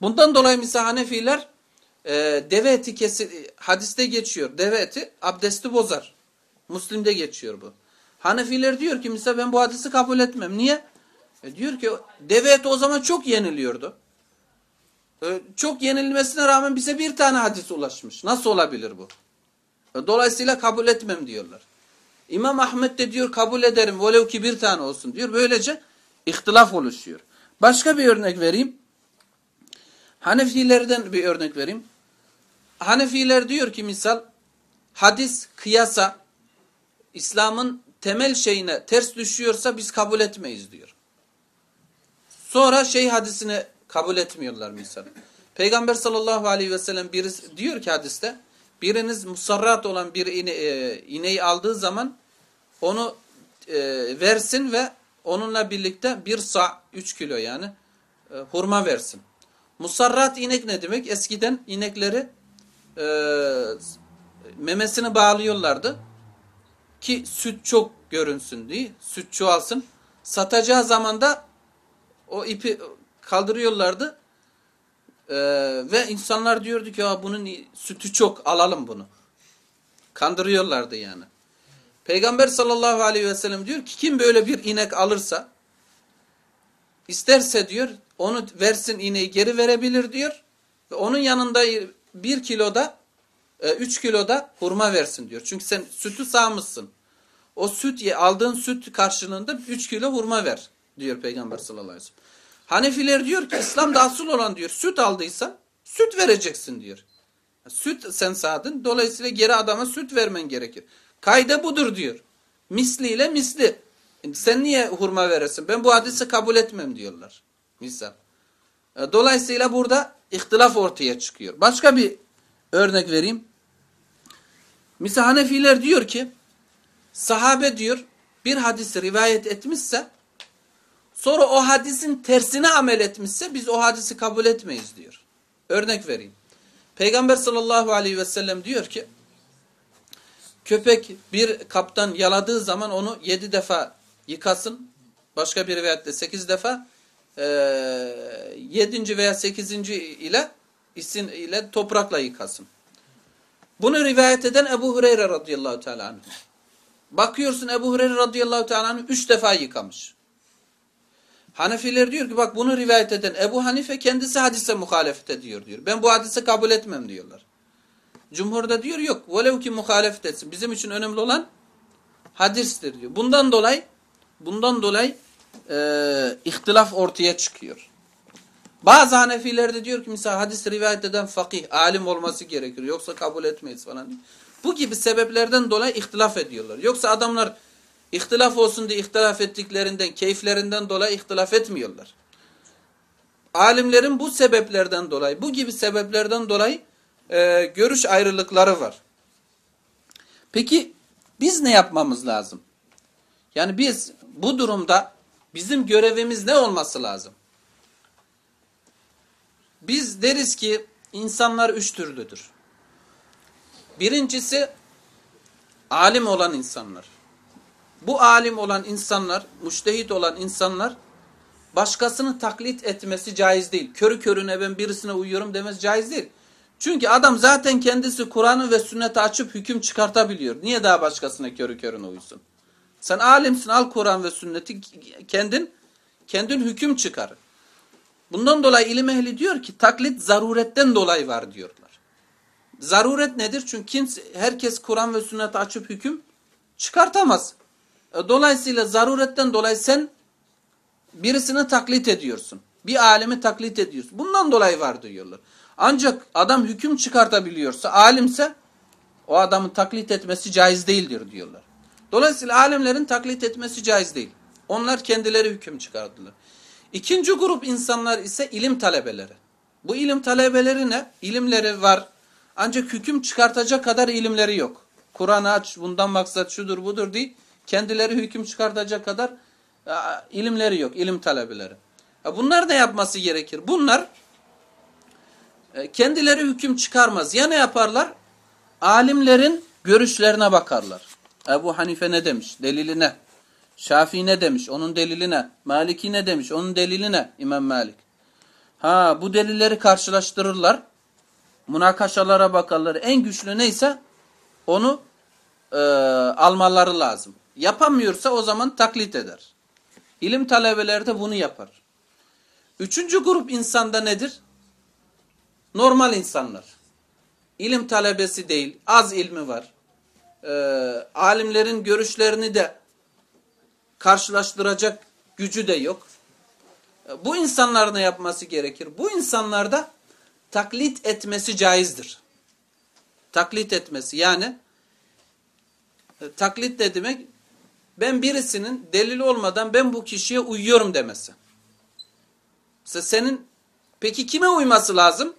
Bundan dolayı misal Hanefiler e, deve eti kesi, hadiste geçiyor. Deve eti abdesti bozar. Müslim'de geçiyor bu. Hanefiler diyor ki misal ben bu hadisi kabul etmem. Niye? E diyor ki deve eti o zaman çok yeniliyordu. E, çok yenilmesine rağmen bize bir tane hadis ulaşmış. Nasıl olabilir bu? E, dolayısıyla kabul etmem diyorlar. İmam Ahmet de diyor kabul ederim velev ki bir tane olsun diyor. Böylece ihtilaf oluşuyor. Başka bir örnek vereyim. Hanefilerden bir örnek vereyim. Hanefiler diyor ki misal hadis kıyasa İslam'ın temel şeyine ters düşüyorsa biz kabul etmeyiz diyor. Sonra şey hadisini kabul etmiyorlar misal. Peygamber sallallahu aleyhi ve sellem birisi diyor ki hadiste biriniz musarrat olan bir ine, e, ineği aldığı zaman onu e, versin ve onunla birlikte bir sa 3 kilo yani e, hurma versin. Musarrat inek ne demek? Eskiden inekleri e, memesini bağlıyorlardı ki süt çok görünsün diye, süt çoğalsın. Satacağı zaman da o ipi kaldırıyorlardı. Ee, ve insanlar diyordu ki ya bunun sütü çok alalım bunu. Kandırıyorlardı yani. Peygamber sallallahu aleyhi ve sellem diyor ki kim böyle bir inek alırsa isterse diyor onu versin ineği geri verebilir diyor. Ve onun yanında bir kiloda 3 kilo da hurma versin diyor. Çünkü sen sütü sağmışsın. O süt aldığın süt karşılığında 3 kilo hurma ver diyor Peygamber sallallahu aleyhi ve sellem. Hanefiler diyor ki İslam'da asıl olan diyor süt aldıysan süt vereceksin diyor. Süt sen sağdın. Dolayısıyla geri adama süt vermen gerekir. Kayda budur diyor. Misliyle misli. Sen niye hurma veresin? Ben bu hadisi kabul etmem diyorlar. Misal. E, dolayısıyla burada ihtilaf ortaya çıkıyor. Başka bir örnek vereyim. Misal Hanefiler diyor ki sahabe diyor bir hadisi rivayet etmişse sonra o hadisin tersine amel etmişse biz o hadisi kabul etmeyiz diyor. Örnek vereyim. Peygamber sallallahu aleyhi ve sellem diyor ki köpek bir kaptan yaladığı zaman onu yedi defa yıkasın. Başka bir rivayette sekiz defa yedinci veya sekizinci ile isin ile toprakla yıkasın. Bunu rivayet eden Ebu Hureyre radıyallahu teala anh. Bakıyorsun Ebu Hureyre radıyallahu teala anh üç defa yıkamış. Hanefiler diyor ki bak bunu rivayet eden Ebu Hanife kendisi hadise muhalefet ediyor diyor. Ben bu hadise kabul etmem diyorlar. Cumhurda diyor yok. Velev ki muhalefet etsin. Bizim için önemli olan hadistir diyor. Bundan dolayı bundan dolayı e, ihtilaf ortaya çıkıyor. Bazı Hanefiler de diyor ki mesela hadis rivayet eden fakih, alim olması gerekir. Yoksa kabul etmeyiz falan. Bu gibi sebeplerden dolayı ihtilaf ediyorlar. Yoksa adamlar İhtilaf olsun diye ihtilaf ettiklerinden, keyiflerinden dolayı ihtilaf etmiyorlar. Alimlerin bu sebeplerden dolayı, bu gibi sebeplerden dolayı e, görüş ayrılıkları var. Peki biz ne yapmamız lazım? Yani biz bu durumda bizim görevimiz ne olması lazım? Biz deriz ki insanlar üç türlüdür. Birincisi alim olan insanlar. Bu alim olan insanlar, müştehit olan insanlar başkasını taklit etmesi caiz değil. Körü körüne ben birisine uyuyorum demesi caiz değil. Çünkü adam zaten kendisi Kur'an'ı ve sünneti açıp hüküm çıkartabiliyor. Niye daha başkasına körü körüne uysun? Sen alimsin al Kur'an ve sünneti kendin kendin hüküm çıkar. Bundan dolayı ilim ehli diyor ki taklit zaruretten dolayı var diyorlar. Zaruret nedir? Çünkü kimse, herkes Kur'an ve sünneti açıp hüküm çıkartamaz. E, dolayısıyla zaruretten dolayı sen birisini taklit ediyorsun. Bir alemi taklit ediyorsun. Bundan dolayı var diyorlar. Ancak adam hüküm çıkartabiliyorsa, alimse o adamın taklit etmesi caiz değildir diyorlar. Dolayısıyla alimlerin taklit etmesi caiz değil. Onlar kendileri hüküm çıkardılar. İkinci grup insanlar ise ilim talebeleri. Bu ilim talebeleri ne? İlimleri var. Ancak hüküm çıkartacak kadar ilimleri yok. Kur'an aç, bundan maksat şudur budur değil. Kendileri hüküm çıkartacak kadar e, ilimleri yok, ilim talebeleri. E, bunlar ne yapması gerekir? Bunlar e, kendileri hüküm çıkarmaz. Ya ne yaparlar? Alimlerin görüşlerine bakarlar. Ebu Hanife ne demiş? Delili ne? Şafii ne demiş? Onun delili ne? Maliki ne demiş? Onun delili ne? İmam Malik. Ha bu delilleri karşılaştırırlar. Münakaşalara bakarlar. En güçlü neyse onu e, almaları lazım. Yapamıyorsa o zaman taklit eder. İlim talebeleri de bunu yapar. Üçüncü grup insanda nedir? Normal insanlar. İlim talebesi değil, az ilmi var. Ee, alimlerin görüşlerini de karşılaştıracak gücü de yok. Bu insanlar yapması gerekir? Bu insanlarda taklit etmesi caizdir. Taklit etmesi yani e, taklit ne demek? ben birisinin delil olmadan ben bu kişiye uyuyorum demesi. Mesela senin peki kime uyması lazım?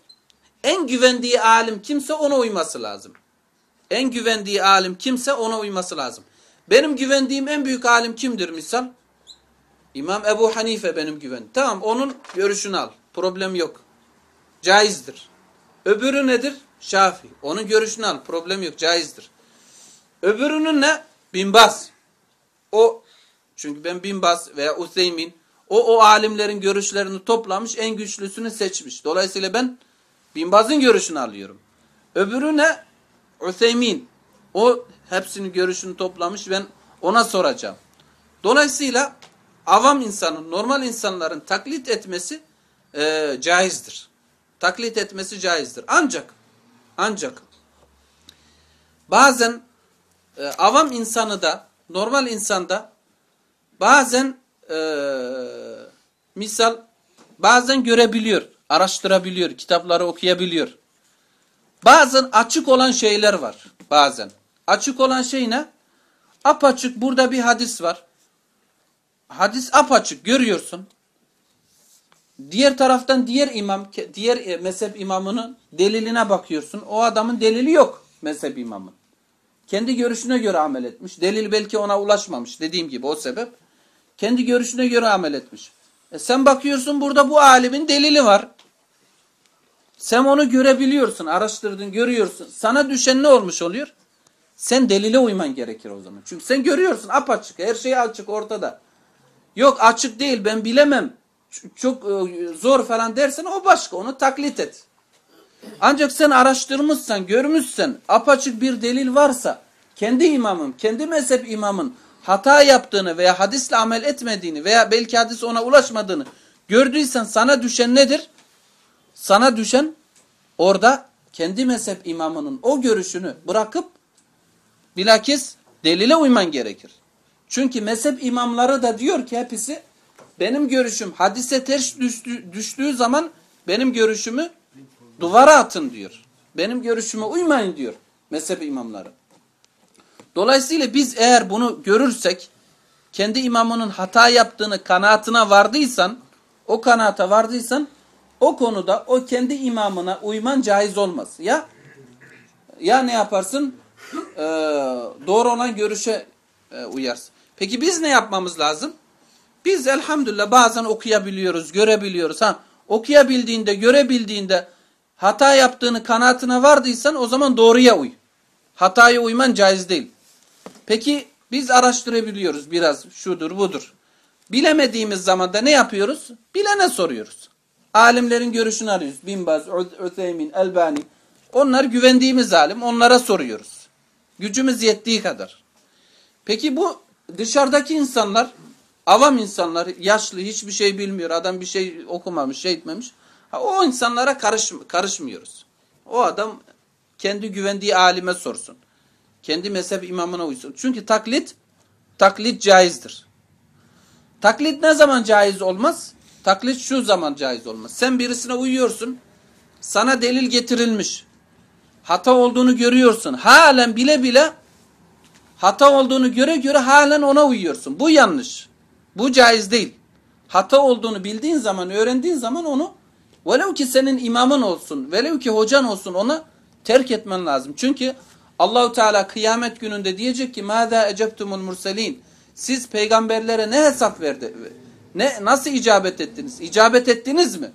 En güvendiği alim kimse ona uyması lazım. En güvendiği alim kimse ona uyması lazım. Benim güvendiğim en büyük alim kimdir misal? İmam Ebu Hanife benim güven. Tamam onun görüşünü al. Problem yok. Caizdir. Öbürü nedir? Şafi. Onun görüşünü al. Problem yok. Caizdir. Öbürünün ne? Binbaz. O çünkü ben Binbaz veya Useymin o o alimlerin görüşlerini toplamış en güçlüsünü seçmiş. Dolayısıyla ben Binbaz'ın görüşünü alıyorum. Öbürü ne? Useymin. O hepsinin görüşünü toplamış ben ona soracağım. Dolayısıyla avam insanın, normal insanların taklit etmesi e, caizdir. Taklit etmesi caizdir. Ancak ancak bazen e, avam insanı da normal insanda bazen e, misal bazen görebiliyor, araştırabiliyor, kitapları okuyabiliyor. Bazen açık olan şeyler var bazen. Açık olan şey ne? Apaçık burada bir hadis var. Hadis apaçık görüyorsun. Diğer taraftan diğer imam, diğer e, mezhep imamının deliline bakıyorsun. O adamın delili yok mezhep imamın. Kendi görüşüne göre amel etmiş. Delil belki ona ulaşmamış dediğim gibi o sebep. Kendi görüşüne göre amel etmiş. E sen bakıyorsun burada bu alimin delili var. Sen onu görebiliyorsun, araştırdın, görüyorsun. Sana düşen ne olmuş oluyor? Sen delile uyman gerekir o zaman. Çünkü sen görüyorsun apaçık, her şey açık ortada. Yok açık değil ben bilemem, çok e, zor falan dersen o başka, onu taklit et. Ancak sen araştırmışsan, görmüşsen, apaçık bir delil varsa, kendi imamın, kendi mezhep imamın hata yaptığını veya hadisle amel etmediğini veya belki hadis ona ulaşmadığını gördüysen sana düşen nedir? Sana düşen orada kendi mezhep imamının o görüşünü bırakıp bilakis delile uyman gerekir. Çünkü mezhep imamları da diyor ki hepsi benim görüşüm hadise ters düştüğü, düştüğü zaman benim görüşümü duvara atın diyor. Benim görüşüme uymayın diyor mezhep imamları. Dolayısıyla biz eğer bunu görürsek kendi imamının hata yaptığını kanaatına vardıysan o kanaata vardıysan o konuda o kendi imamına uyman caiz olmaz. Ya ya ne yaparsın? Ee, doğru olan görüşe e, uyarsın. Peki biz ne yapmamız lazım? Biz elhamdülillah bazen okuyabiliyoruz, görebiliyoruz. Ha, okuyabildiğinde, görebildiğinde hata yaptığını kanaatine vardıysan o zaman doğruya uy. Hataya uyman caiz değil. Peki biz araştırabiliyoruz biraz şudur budur. Bilemediğimiz zaman da ne yapıyoruz? Bilene soruyoruz. Alimlerin görüşünü arıyoruz. Binbaz, Ütheymin, Elbani. Onlar güvendiğimiz alim. Onlara soruyoruz. Gücümüz yettiği kadar. Peki bu dışarıdaki insanlar, avam insanlar, yaşlı, hiçbir şey bilmiyor. Adam bir şey okumamış, şey etmemiş. Ha, o insanlara karış, karışmıyoruz. O adam kendi güvendiği alime sorsun. Kendi mezhep imamına uysun. Çünkü taklit, taklit caizdir. Taklit ne zaman caiz olmaz? Taklit şu zaman caiz olmaz. Sen birisine uyuyorsun. Sana delil getirilmiş. Hata olduğunu görüyorsun. Halen bile bile hata olduğunu göre göre halen ona uyuyorsun. Bu yanlış. Bu caiz değil. Hata olduğunu bildiğin zaman, öğrendiğin zaman onu velev ki senin imamın olsun, velev ki hocan olsun ona terk etmen lazım. Çünkü Allahu Teala kıyamet gününde diyecek ki "Mâzâ ecebtumul murselîn?" Siz peygamberlere ne hesap verdi? Ne nasıl icabet ettiniz? İcabet ettiniz mi?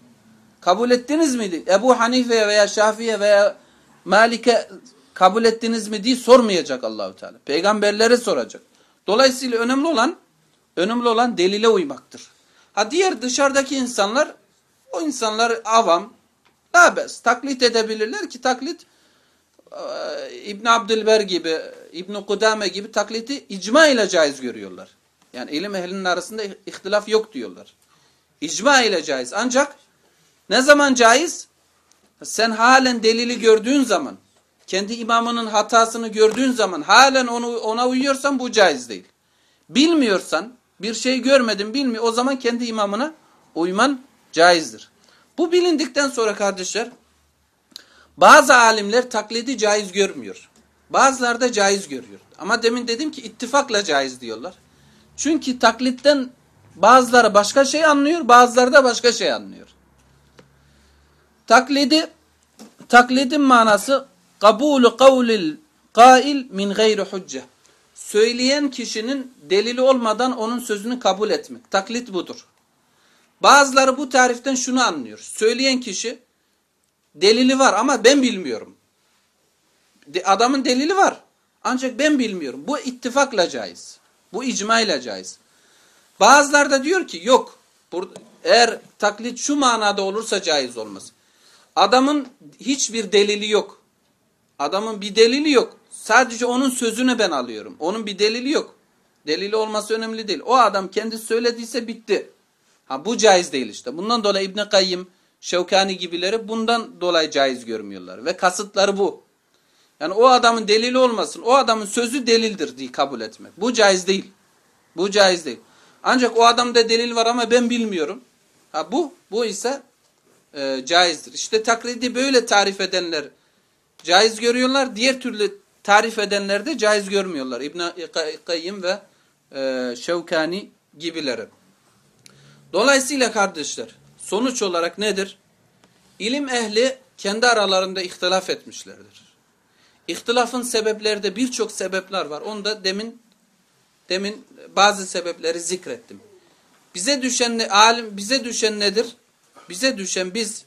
Kabul ettiniz miydi? Ebu Hanife veya Şafiye veya Malik'e kabul ettiniz mi diye sormayacak Allahu Teala. Peygamberlere soracak. Dolayısıyla önemli olan önemli olan delile uymaktır. Ha diğer dışarıdaki insanlar o insanlar avam, labes, taklit edebilirler ki taklit İbn Abdülber gibi, İbn Kudame gibi taklidi icma ile caiz görüyorlar. Yani ilim ehlinin arasında ihtilaf yok diyorlar. İcma ile caiz. Ancak ne zaman caiz? Sen halen delili gördüğün zaman, kendi imamının hatasını gördüğün zaman halen onu ona uyuyorsan bu caiz değil. Bilmiyorsan, bir şey görmedin, bilmiyor, o zaman kendi imamına uyman caizdir. Bu bilindikten sonra kardeşler, bazı alimler taklidi caiz görmüyor. Bazıları da caiz görüyor. Ama demin dedim ki ittifakla caiz diyorlar. Çünkü taklitten bazıları başka şey anlıyor, bazıları da başka şey anlıyor. Taklidi, taklidin manası kabulü kavlil kail min gayri hücce. Söyleyen kişinin delili olmadan onun sözünü kabul etmek. Taklit budur. Bazıları bu tariften şunu anlıyor. Söyleyen kişi delili var ama ben bilmiyorum. Adamın delili var. Ancak ben bilmiyorum. Bu ittifakla caiz. Bu icma ile caiz. Bazıları da diyor ki yok. Eğer taklit şu manada olursa caiz olmaz. Adamın hiçbir delili yok. Adamın bir delili yok. Sadece onun sözünü ben alıyorum. Onun bir delili yok. Delili olması önemli değil. O adam kendi söylediyse bitti. Ha bu caiz değil işte. Bundan dolayı İbn Kayyim, Şevkani gibileri bundan dolayı caiz görmüyorlar ve kasıtları bu. Yani o adamın delili olmasın. O adamın sözü delildir diye kabul etmek. Bu caiz değil. Bu caiz değil. Ancak o adamda delil var ama ben bilmiyorum. Ha bu bu ise e, caizdir. İşte taklidi böyle tarif edenler caiz görüyorlar. Diğer türlü tarif edenler de caiz görmüyorlar. İbn Kayyim ve e, Şevkani gibileri. Dolayısıyla kardeşler sonuç olarak nedir? İlim ehli kendi aralarında ihtilaf etmişlerdir. İhtilafın sebepleri de birçok sebepler var. Onu da demin demin bazı sebepleri zikrettim. Bize düşen alim bize düşen nedir? Bize düşen biz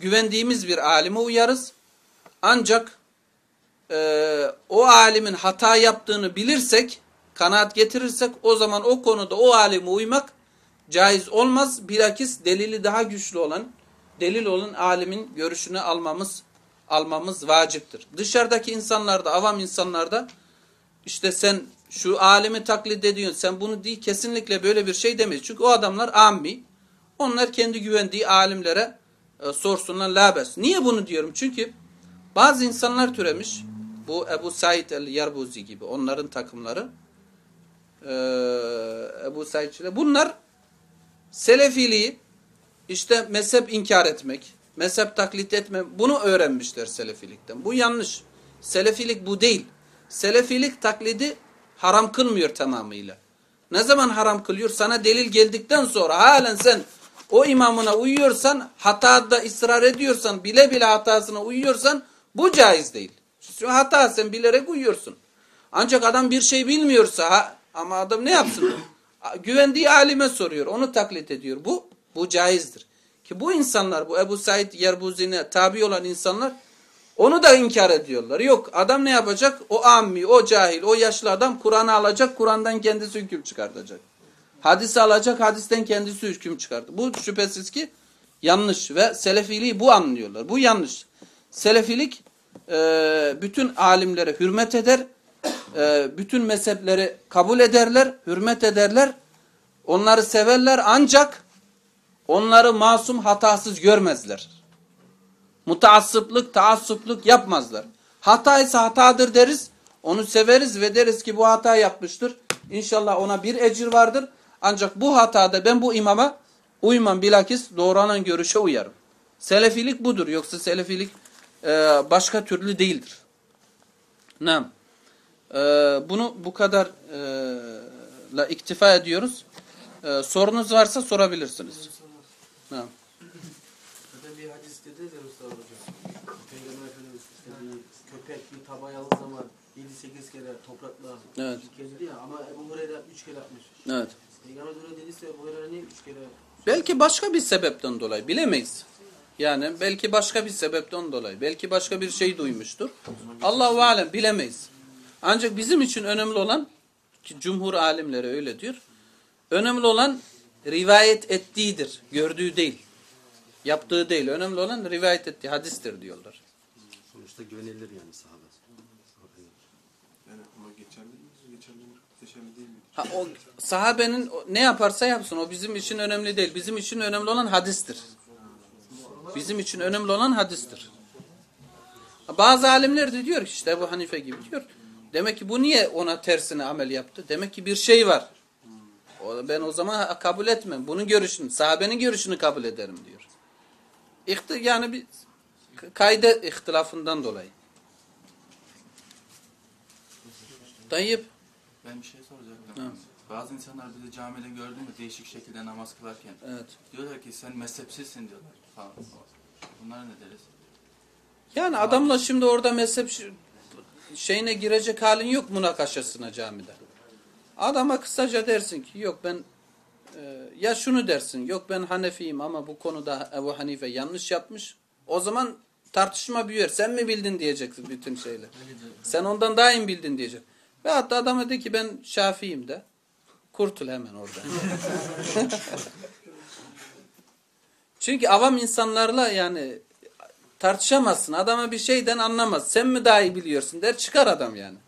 güvendiğimiz bir alime uyarız. Ancak e, o alimin hata yaptığını bilirsek, kanaat getirirsek o zaman o konuda o alime uymak caiz olmaz. Bilakis delili daha güçlü olan, delil olan alimin görüşünü almamız almamız vaciptir. Dışarıdaki insanlarda, avam insanlarda işte sen şu alimi taklit ediyorsun, sen bunu değil kesinlikle böyle bir şey demeyiz. Çünkü o adamlar ammi. Onlar kendi güvendiği alimlere e, sorsunlar labes. Niye bunu diyorum? Çünkü bazı insanlar türemiş. Bu Ebu Said el-Yarbuzi gibi onların takımları. Ee, Ebu Said Bunlar Selefiliği işte mezhep inkar etmek, mezhep taklit etme bunu öğrenmişler Selefilikten. Bu yanlış. Selefilik bu değil. Selefilik taklidi haram kılmıyor tamamıyla. Ne zaman haram kılıyor? Sana delil geldikten sonra halen sen o imamına uyuyorsan, hatada ısrar ediyorsan, bile bile hatasına uyuyorsan bu caiz değil. Çünkü hata sen bilerek uyuyorsun. Ancak adam bir şey bilmiyorsa ha, ama adam ne yapsın? Güvendiği alime soruyor, onu taklit ediyor. Bu bu caizdir. Ki bu insanlar, bu Ebu Said Yerbuzi'ne tabi olan insanlar onu da inkar ediyorlar. Yok adam ne yapacak? O ammi, o cahil, o yaşlı adam Kur'an'ı alacak, Kur'an'dan kendisi hüküm çıkartacak. Hadisi alacak, hadisten kendisi hüküm çıkartacak. Bu şüphesiz ki yanlış ve selefiliği bu anlıyorlar. Bu yanlış. Selefilik e, bütün alimlere hürmet eder, e, bütün mezhepleri kabul ederler, hürmet ederler, onları severler ancak onları masum hatasız görmezler. Mutaassıplık, taassuplık yapmazlar. Hata ise hatadır deriz, onu severiz ve deriz ki bu hata yapmıştır. İnşallah ona bir ecir vardır. Ancak bu hatada ben bu imama uymam bilakis doğranan görüşe uyarım. Selefilik budur. Yoksa selefilik e, başka türlü değildir. Nam. E, bunu bu kadar e, la iktifa ediyoruz. E, sorunuz varsa sorabilirsiniz. Nam. Bir hadis dedi de Mustafa Hocam. Peygamber Efendimiz köpek bir tabağı aldığı zaman 7-8 kere toprakla Evet. yıkayabilir ya ama Ebu Hureyre 3 kere atmış. Evet. Peygamber öyle dediyse Ebu Hureyre niye 3 kere Belki başka bir sebepten dolayı bilemeyiz. Yani belki başka bir sebepten dolayı. Belki başka bir şey duymuştur. Allahu alem bilemeyiz. Ancak bizim için önemli olan ki cumhur alimleri öyle diyor. Önemli olan rivayet ettiğidir. Gördüğü değil. Yaptığı değil. Önemli olan rivayet ettiği hadistir diyorlar. Sonuçta güvenilir yani sahabe. Yani ama geçerli mi? Geçerli mi? Geçerli değil mi? Ha, o sahabenin ne yaparsa yapsın o bizim için önemli değil. Bizim için önemli olan hadistir. Bizim için önemli olan hadistir. Bazı alimler de diyor ki işte bu Hanife gibi diyor. Demek ki bu niye ona tersine amel yaptı? Demek ki bir şey var. Ben o zaman kabul etmem. Bunun görüşünü, sahabenin görüşünü kabul ederim diyor. İhti, yani bir kayda ihtilafından dolayı. Tayyip. Ben bir şey. Bazı insanlar bizi camide gördüm mü değişik şekilde namaz kılarken Evet. diyorlar ki sen mezhepsizsin diyorlar falan. Bunlara ne deriz? Yani adamla şimdi orada mezhep şeyine girecek halin yok münakaşasına camide. Adama kısaca dersin ki yok ben e, ya şunu dersin yok ben Hanefiyim ama bu konuda Ebu Hanife yanlış yapmış. O zaman tartışma büyür. Sen mi bildin diyeceksin bütün şeyler. Sen ondan daha iyi bildin diyecek. Ve hatta adama de ki ben Şafiiyim de. Kurtul hemen orada. Çünkü avam insanlarla yani tartışamazsın. Adama bir şeyden anlamaz. Sen mi daha iyi biliyorsun der çıkar adam yani.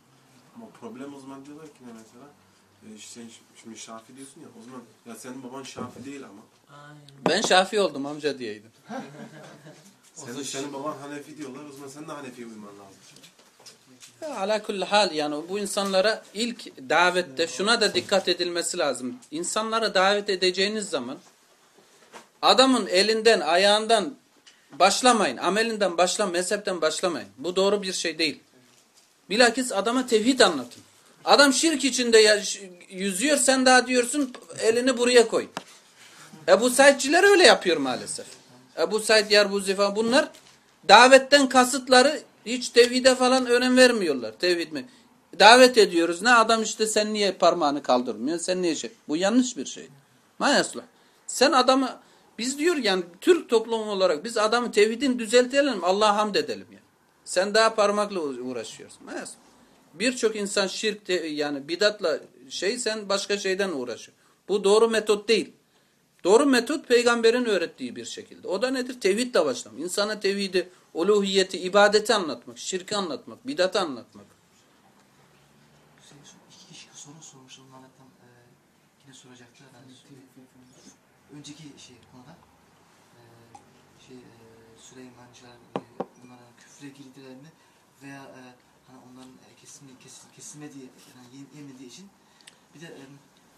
Ama problem o zaman diyorlar ki ne mesela? E, sen şimdi Şafi diyorsun ya o zaman ya senin baban Şafi değil ama. Ben Şafii oldum amca diyeydim. Senin, senin baban Hanefi diyorlar o zaman sen de Hanefi'ye uyman lazım. Ala kulli hal yani bu insanlara ilk davette şuna da dikkat edilmesi lazım. İnsanlara davet edeceğiniz zaman adamın elinden ayağından başlamayın. Amelinden başlamayın. Mezhepten başlamayın. Bu doğru bir şey değil. Bilakis adama tevhid anlatın. Adam şirk içinde yüzüyor sen daha diyorsun elini buraya koy. Ebu Saidciler öyle yapıyor maalesef. Ebu Said Yarbuzi falan bunlar davetten kasıtları hiç tevhide falan önem vermiyorlar. Tevhid mi? Davet ediyoruz. Ne adam işte sen niye parmağını kaldırmıyorsun? Sen niye şey? Bu yanlış bir şey. Mayasla. Sen adamı biz diyor yani Türk toplumu olarak biz adamı tevhidin düzeltelim. Allah'a hamd edelim yani. Sen daha parmakla uğraşıyorsun. Mayasla. Birçok insan şirk yani bidatla şey sen başka şeyden uğraşıyor. Bu doğru metot değil. Doğru metot peygamberin öğrettiği bir şekilde. O da nedir? Tevhidle başlamak. İnsana tevhidi, uluhiyeti, ibadeti anlatmak, şirki anlatmak, bidatı anlatmak. Şey, iki kişi soru sormuş onlardan e, yine soracaktı. Ben önceki şey konuda e, şey e, Süleymancılar e, bunların küfre girdiler mi veya e, hani onların e, kesim, kesim, kesilmediği yani yem- yemediği için bir de e,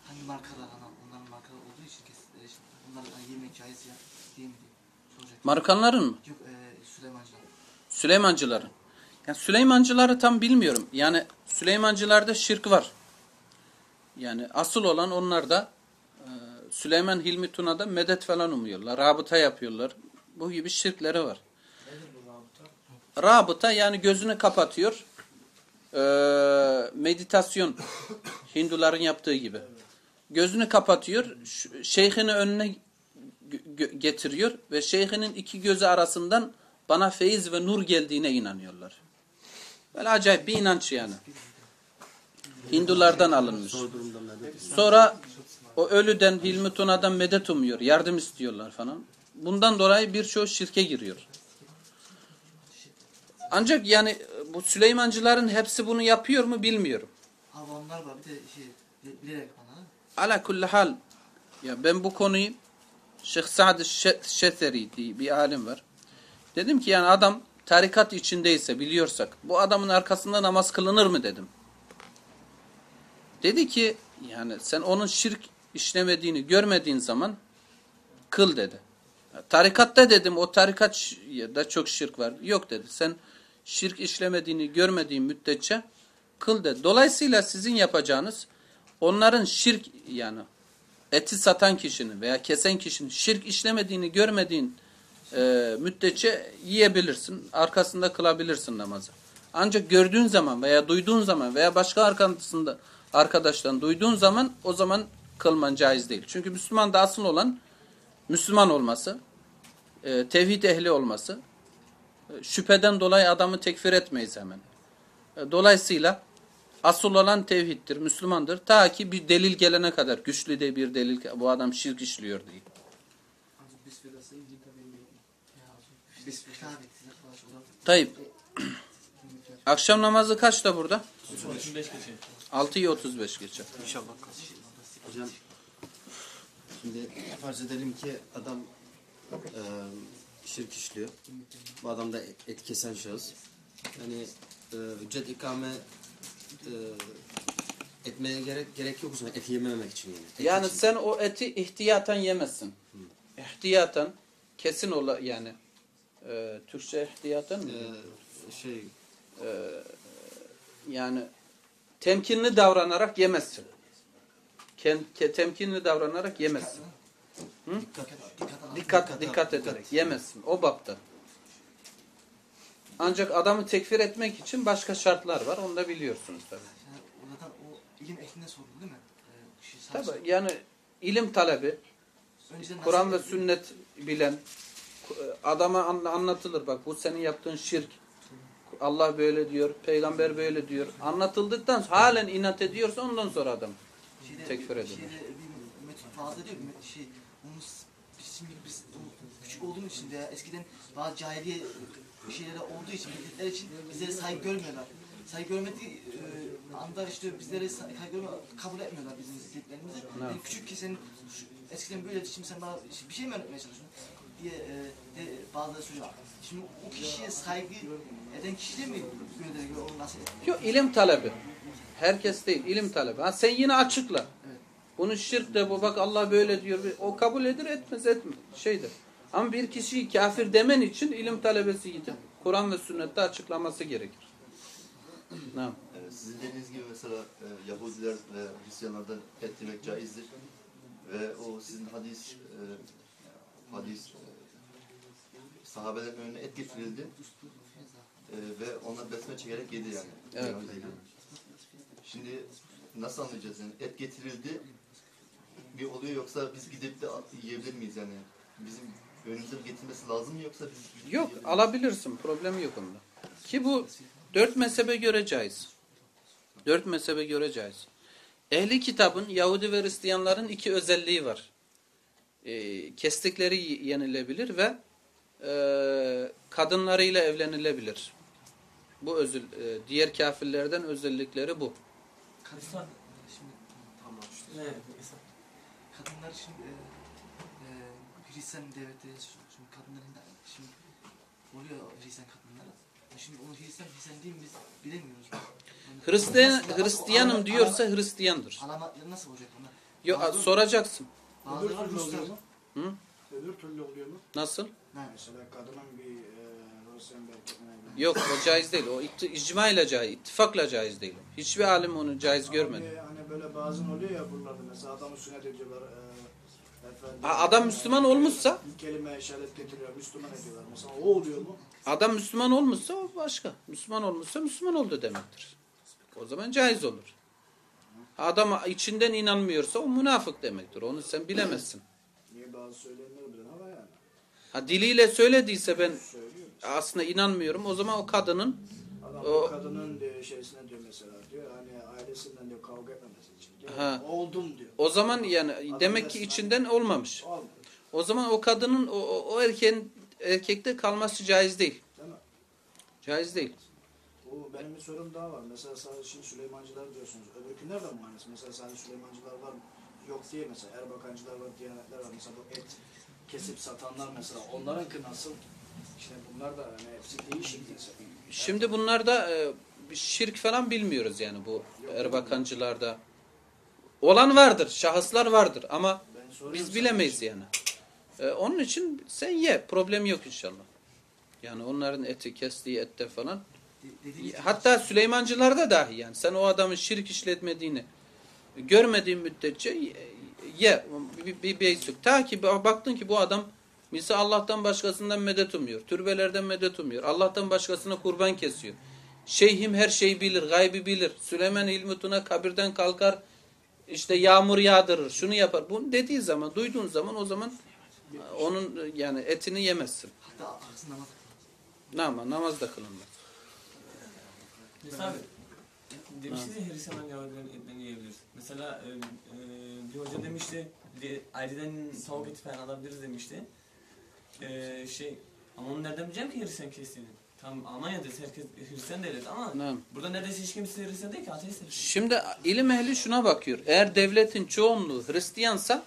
hangi markalar hani onların markalar olduğu için kes, e, işte bunlar hani yemek caiz ya değil mi diye soracaktı. Markanların mı? Yok e, Süleymancılar. Süleymancıların. Yani Süleymancıları tam bilmiyorum. Yani Süleymancılarda şirk var. Yani asıl olan onlarda e, Süleyman Hilmi Tuna'da medet falan umuyorlar. Rabıta yapıyorlar. Bu gibi şirkleri var. Rabıta yani gözünü kapatıyor. E, meditasyon. Hinduların yaptığı gibi. Gözünü kapatıyor. Şeyhini önüne getiriyor ve şeyhinin iki gözü arasından bana feyiz ve nur geldiğine inanıyorlar. Böyle acayip bir inanç yani. Hindulardan alınmış. Sonra o ölüden Hilmi Tuna'dan medet umuyor. Yardım istiyorlar falan. Bundan dolayı birçoğu şirke giriyor. Ancak yani bu Süleymancıların hepsi bunu yapıyor mu bilmiyorum. Avamlar var bir de şey bilerek yapanlar. Ala kulli hal ya ben bu konuyu Şeyh Sa'd Şetheri diye bir alim var. Dedim ki yani adam tarikat içindeyse biliyorsak bu adamın arkasında namaz kılınır mı dedim. Dedi ki yani sen onun şirk işlemediğini görmediğin zaman kıl dedi. Tarikatta dedim o tarikat da çok şirk var. Yok dedi. Sen şirk işlemediğini görmediğin müddetçe kıl dedi. Dolayısıyla sizin yapacağınız onların şirk yani eti satan kişinin veya kesen kişinin şirk işlemediğini görmediğin e, müddetçe yiyebilirsin. Arkasında kılabilirsin namazı. Ancak gördüğün zaman veya duyduğun zaman veya başka arkasında arkadaştan duyduğun zaman o zaman kılman caiz değil. Çünkü Müslüman da asıl olan Müslüman olması, e, tevhid ehli olması. E, şüpheden dolayı adamı tekfir etmeyiz hemen. E, dolayısıyla asıl olan tevhiddir, Müslümandır. Ta ki bir delil gelene kadar, güçlü de bir delil, bu adam şirk işliyor diye. Tayyip. Akşam namazı kaçta burada? 35 geçiyor. 6'yı 35 geçe. İnşallah kalsın. Hocam şimdi farz edelim ki adam e, şirk işliyor. Bu adam da et kesen şahıs. Yani e, hüccet ikame e, etmeye gerek gerek yok zaman et yememek için yani. Et Yani için. sen o eti ihtiyaten yemezsin. İhtiyaten kesin ola yani e, Türkçe ihtiyaten mi? E, şey yani temkinli davranarak yemezsin. Ken, ke- temkinli davranarak yemezsin. Dikkat, dikkat, Dikkat dikkat ederek yemezsin. O bapta. Ancak adamı tekfir etmek için başka şartlar var. Onu da biliyorsunuz tabii. Zaten o ilim ehlinde sordu değil mi? Ee, Tabii yani ilim talebi, Kur'an ve sünnet bilen adama an- anlatılır. Bak bu senin yaptığın şirk. Allah böyle diyor, peygamber böyle diyor. Anlatıldıktan sonra halen inat ediyorsa ondan sonra adam. şeyde, tekfir edilir. Şeyde bir metot fazla diyor bir şey onu şimdi biz küçük olduğumuz için veya eskiden bazı cahiliye şeyleri olduğu için bildikleri için bizlere saygı görmüyorlar. Saygı görmediği e, anda işte bizlere saygı görmüyorlar, kabul etmiyorlar bizim dediklerimizi. Yani küçük ki sen şu- eskiden böyle şimdi sen bana bir şey mi öğretmeye çalışıyorsun diye e, de bazıları söylüyor. Şimdi o kişiye saygı eden kişi de mi göre onu nasıl Yok ilim talebi. Herkes değil ilim talebi. Ha, sen yine açıkla. Evet. Bunu şirk de bu bak Allah böyle diyor. O kabul edir etmez etme şeydir. Ama bir kişiyi kafir demen için ilim talebesi gidip Kur'an ve sünnette açıklaması gerekir. Evet, sizin dediğiniz gibi mesela e, Yahudiler ve Hristiyanlardan et yemek caizdir. Ve o sizin hadis e, hadis e, sahabelerin önüne et getirildi. E, ve onlar besme çekerek yedi yani. Evet. Yahudiler. Şimdi nasıl anlayacağız yani? Et getirildi bir oluyor yoksa biz gidip de yiyebilir miyiz yani? Bizim önümüze getirmesi lazım mı yoksa biz Yok alabilirsin. Problem yok onda. Ki bu dört mezhebe göre caiz. Dört mezhebe göre caiz. Ehli kitabın Yahudi ve Hristiyanların iki özelliği var. Ee, kestikleri yenilebilir ve e, kadınlarıyla evlenilebilir. Bu özül, e, diğer kafirlerden özellikleri bu. kadınlar şimdi Tamam işte. Evet. kadınlar şimdi e, e, Hristiyan devleti şimdi kadınların da şimdi oluyor Hristiyan kadınlar. Şimdi onu Hristiyan Hristiyan değil mi biz bilemiyoruz. Yani Hristiyan, nasıl- Hristiyanım alama- diyorsa alama- Hristiyandır. Alamatları nasıl olacak onlar? Yok, Bazı- soracaksın. Bazıları Öbür türlü oluyor mu? Hı? Öbür türlü oluyor mu? Nasıl? Ne? Mesela kadının bir e, Hristiyan bir. Yok o caiz değil. O icma ile caiz, ittifakla caiz değil. Hiçbir alim onu caiz görmedi. Hani, hani böyle bazen oluyor ya buralarda mesela adamı sünnet ediyorlar. E, adam Müslüman olmuşsa? Bir kelime şehadet getiriyor Müslüman ediyorlar. Mesela o oluyor mu? Adam Müslüman olmuşsa o başka. Müslüman olmuşsa Müslüman oldu demektir. O zaman caiz olur. Adam içinden inanmıyorsa o münafık demektir. Onu sen bilemezsin. Niye bazı söyleyenler bilen ama yani. Ha diliyle söylediyse ben aslında inanmıyorum. O zaman o kadının Adam O- kadının diyor, şeysine diyor mesela diyor hani ailesinden diyor kavga etmemesi diyor. Ha. Oldum diyor. o zaman yani demek ki içinden olmamış. Olmuyor. O zaman o kadının o, o, o erkeğin erkekte kalması caiz değil. Değil mi? Caiz değil. Bu benim bir sorum daha var. Mesela sadece şimdi Süleymancılar diyorsunuz. Öbürkünler de mi aynısı? Mesela sadece Süleymancılar var mı? Yok diye mesela Erbakancılar var, Diyanetler var. Mesela bu et kesip satanlar mesela. Onlarınki nasıl? İşte bunlar da hani hepsi değişik mesela. Şimdi bunlarda e, bir şirk falan bilmiyoruz yani bu Erbakancılarda. Olan vardır, şahıslar vardır ama biz bilemeyiz yani. E, onun için sen ye, problem yok inşallah. Yani onların eti, kestiği ette falan. De- Hatta Süleymancılarda dahi yani sen o adamın şirk işletmediğini görmediğin müddetçe ye. ye. Bir, bir. Ta ki baktın ki bu adam misal Allah'tan başkasından medet umuyor. Türbelerden medet umuyor. Allah'tan başkasına kurban kesiyor. Şeyhim her şeyi bilir, gaybi bilir. Süleyman İlmutuna kabirden kalkar, işte yağmur yağdırır, şunu yapar. Bunu dediği zaman, duyduğun zaman o zaman onun yani etini yemezsin. Hatta namaz Nama, namaz da kılınmaz. Mesela demiştiniz ya Hristiyanların Yahudilerin etlerini yiyebiliriz. Mesela e, e, bir hoca demişti, de, aileden tavuk eti falan alabiliriz demişti. E, şey, ama onu nereden bileceğim ki Hristiyan kestiğini? Tam Almanya'da herkes Hristiyan devlet ama Nam. burada neredeyse hiç kimse Hristiyan değil ki ateist. Şimdi ilim ehli şuna bakıyor. Eğer devletin çoğunluğu Hristiyansa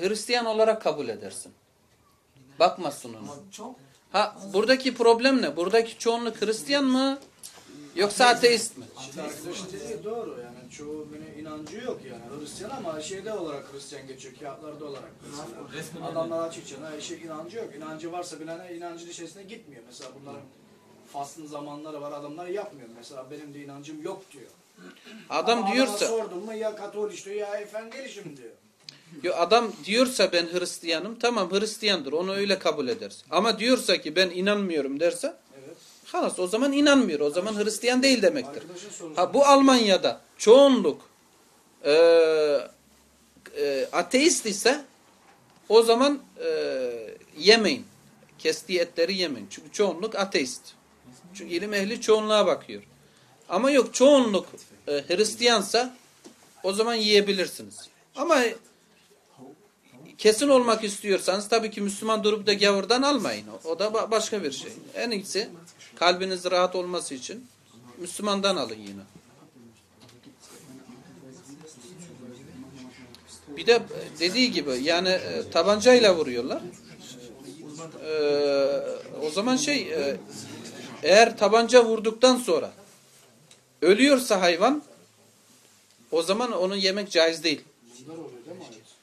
Hristiyan olarak kabul edersin. Bakmazsın Ama ona. çok Ha buradaki problem ne? Buradaki çoğunluk Hristiyan mı? Yoksa ateist mi? Arkadaşın dediği doğru yani çoğu inancı yok yani Hristiyan ama şeyde olarak Hristiyan geçiyor kağıtlarda olarak mesela. resmen Adamlar açıkça ha, şey inancı yok. İnancı varsa bile inancın içerisine gitmiyor. Mesela bunların faslın zamanları var adamlar yapmıyor. Mesela benim de inancım yok diyor. Adam Ama diyorsa sordum mu ya Katolik diyor ya evangelişim diyor. Yo, adam diyorsa ben Hristiyanım tamam Hristiyandır onu öyle kabul edersin. Ama diyorsa ki ben inanmıyorum derse. Halas o zaman inanmıyor. O zaman Hristiyan değil demektir. Ha bu Almanya'da çoğunluk e, e, ateist ise o zaman e, yemeyin. Kestiği etleri yemeyin. Çünkü çoğunluk ateist. Çünkü ilim ehli çoğunluğa bakıyor. Ama yok çoğunluk e, Hristiyansa o zaman yiyebilirsiniz. Ama kesin olmak istiyorsanız tabii ki Müslüman durup da gavurdan almayın. O, da ba- başka bir şey. En iyisi kalbiniz rahat olması için Müslümandan alın yine. Bir de dediği gibi yani e, tabancayla vuruyorlar. E, o zaman şey e, Eğer tabanca vurduktan sonra ölüyorsa hayvan o zaman onu yemek caiz değil.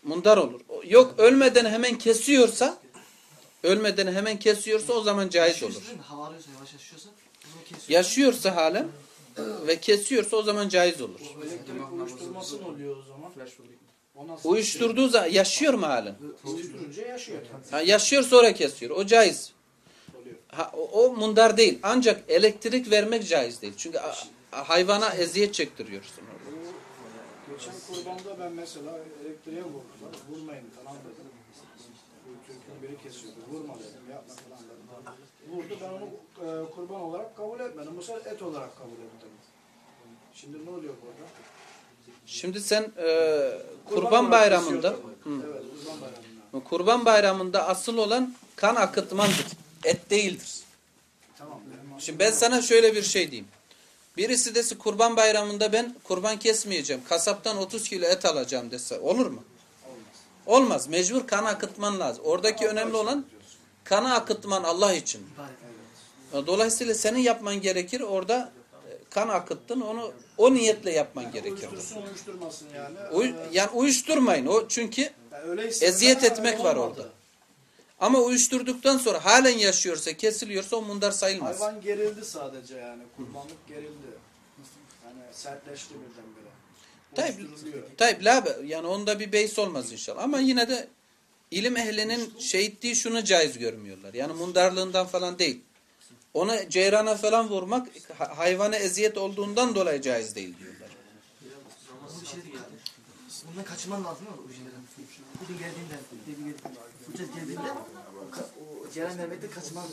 Mundar olur. Yok ölmeden hemen kesiyorsa ölmeden hemen kesiyorsa o zaman caiz olur. Yaşıyorsa halen ve kesiyorsa o zaman caiz olur. Uyuşturması ne oluyor o zaman? O nasıl? Uyuşturduğu zaman yaşıyor mu halen? Uyuşturunca yaşıyor. Ha, yaşıyor sonra kesiyor. O caiz. Oluyor. Ha, o, o mundar değil. Ancak elektrik vermek caiz değil. Çünkü a- a- hayvana eziyet çektiriyorsun. Bu geçen kurbanda ben mesela elektriğe vurdular. Vurmayın falan dedim. Biri kesiyordu. Vurma dedim. Yapma falan dedim. Vurdu. Ben onu e, kurban olarak kabul etmedim. Bu sefer et olarak kabul ettim. Şimdi ne oluyor burada? Şimdi sen e, kurban bayramında kesiyordum. Evet kurban bayramında. kurban bayramında asıl olan kan akıtmandır. Et değildir. Tamam. Şimdi ben sana şöyle bir şey diyeyim. Birisi dese kurban bayramında ben kurban kesmeyeceğim. Kasaptan 30 kilo et alacağım dese olur mu? Olmaz. Mecbur kan akıtman lazım. Oradaki önemli olan kanı akıtman Allah için. Dolayısıyla senin yapman gerekir. Orada e, kan akıttın onu o niyetle yapman gerekir. Uyuştursun uyuşturmasın yani. Uy- yani uyuşturmayın o çünkü yani eziyet etmek var orada. ama uyuşturduktan sonra halen yaşıyorsa kesiliyorsa o mundar sayılmaz. Hayvan gerildi sadece yani. Kurbanlık gerildi. Yani sertleşti birdenbire. Tayyip, tayyip la yani onda bir beys olmaz inşallah. Ama yine de ilim ehlinin şehitliği şunu caiz görmüyorlar. Yani mundarlığından falan değil. Ona ceyrana falan vurmak ha- hayvana eziyet olduğundan dolayı caiz değil diyorlar. Şey. Bundan kaçman lazım ama o şeylerden. Bugün geldiğinde, Uçak geldiğinde o, ceren vermekte kaçman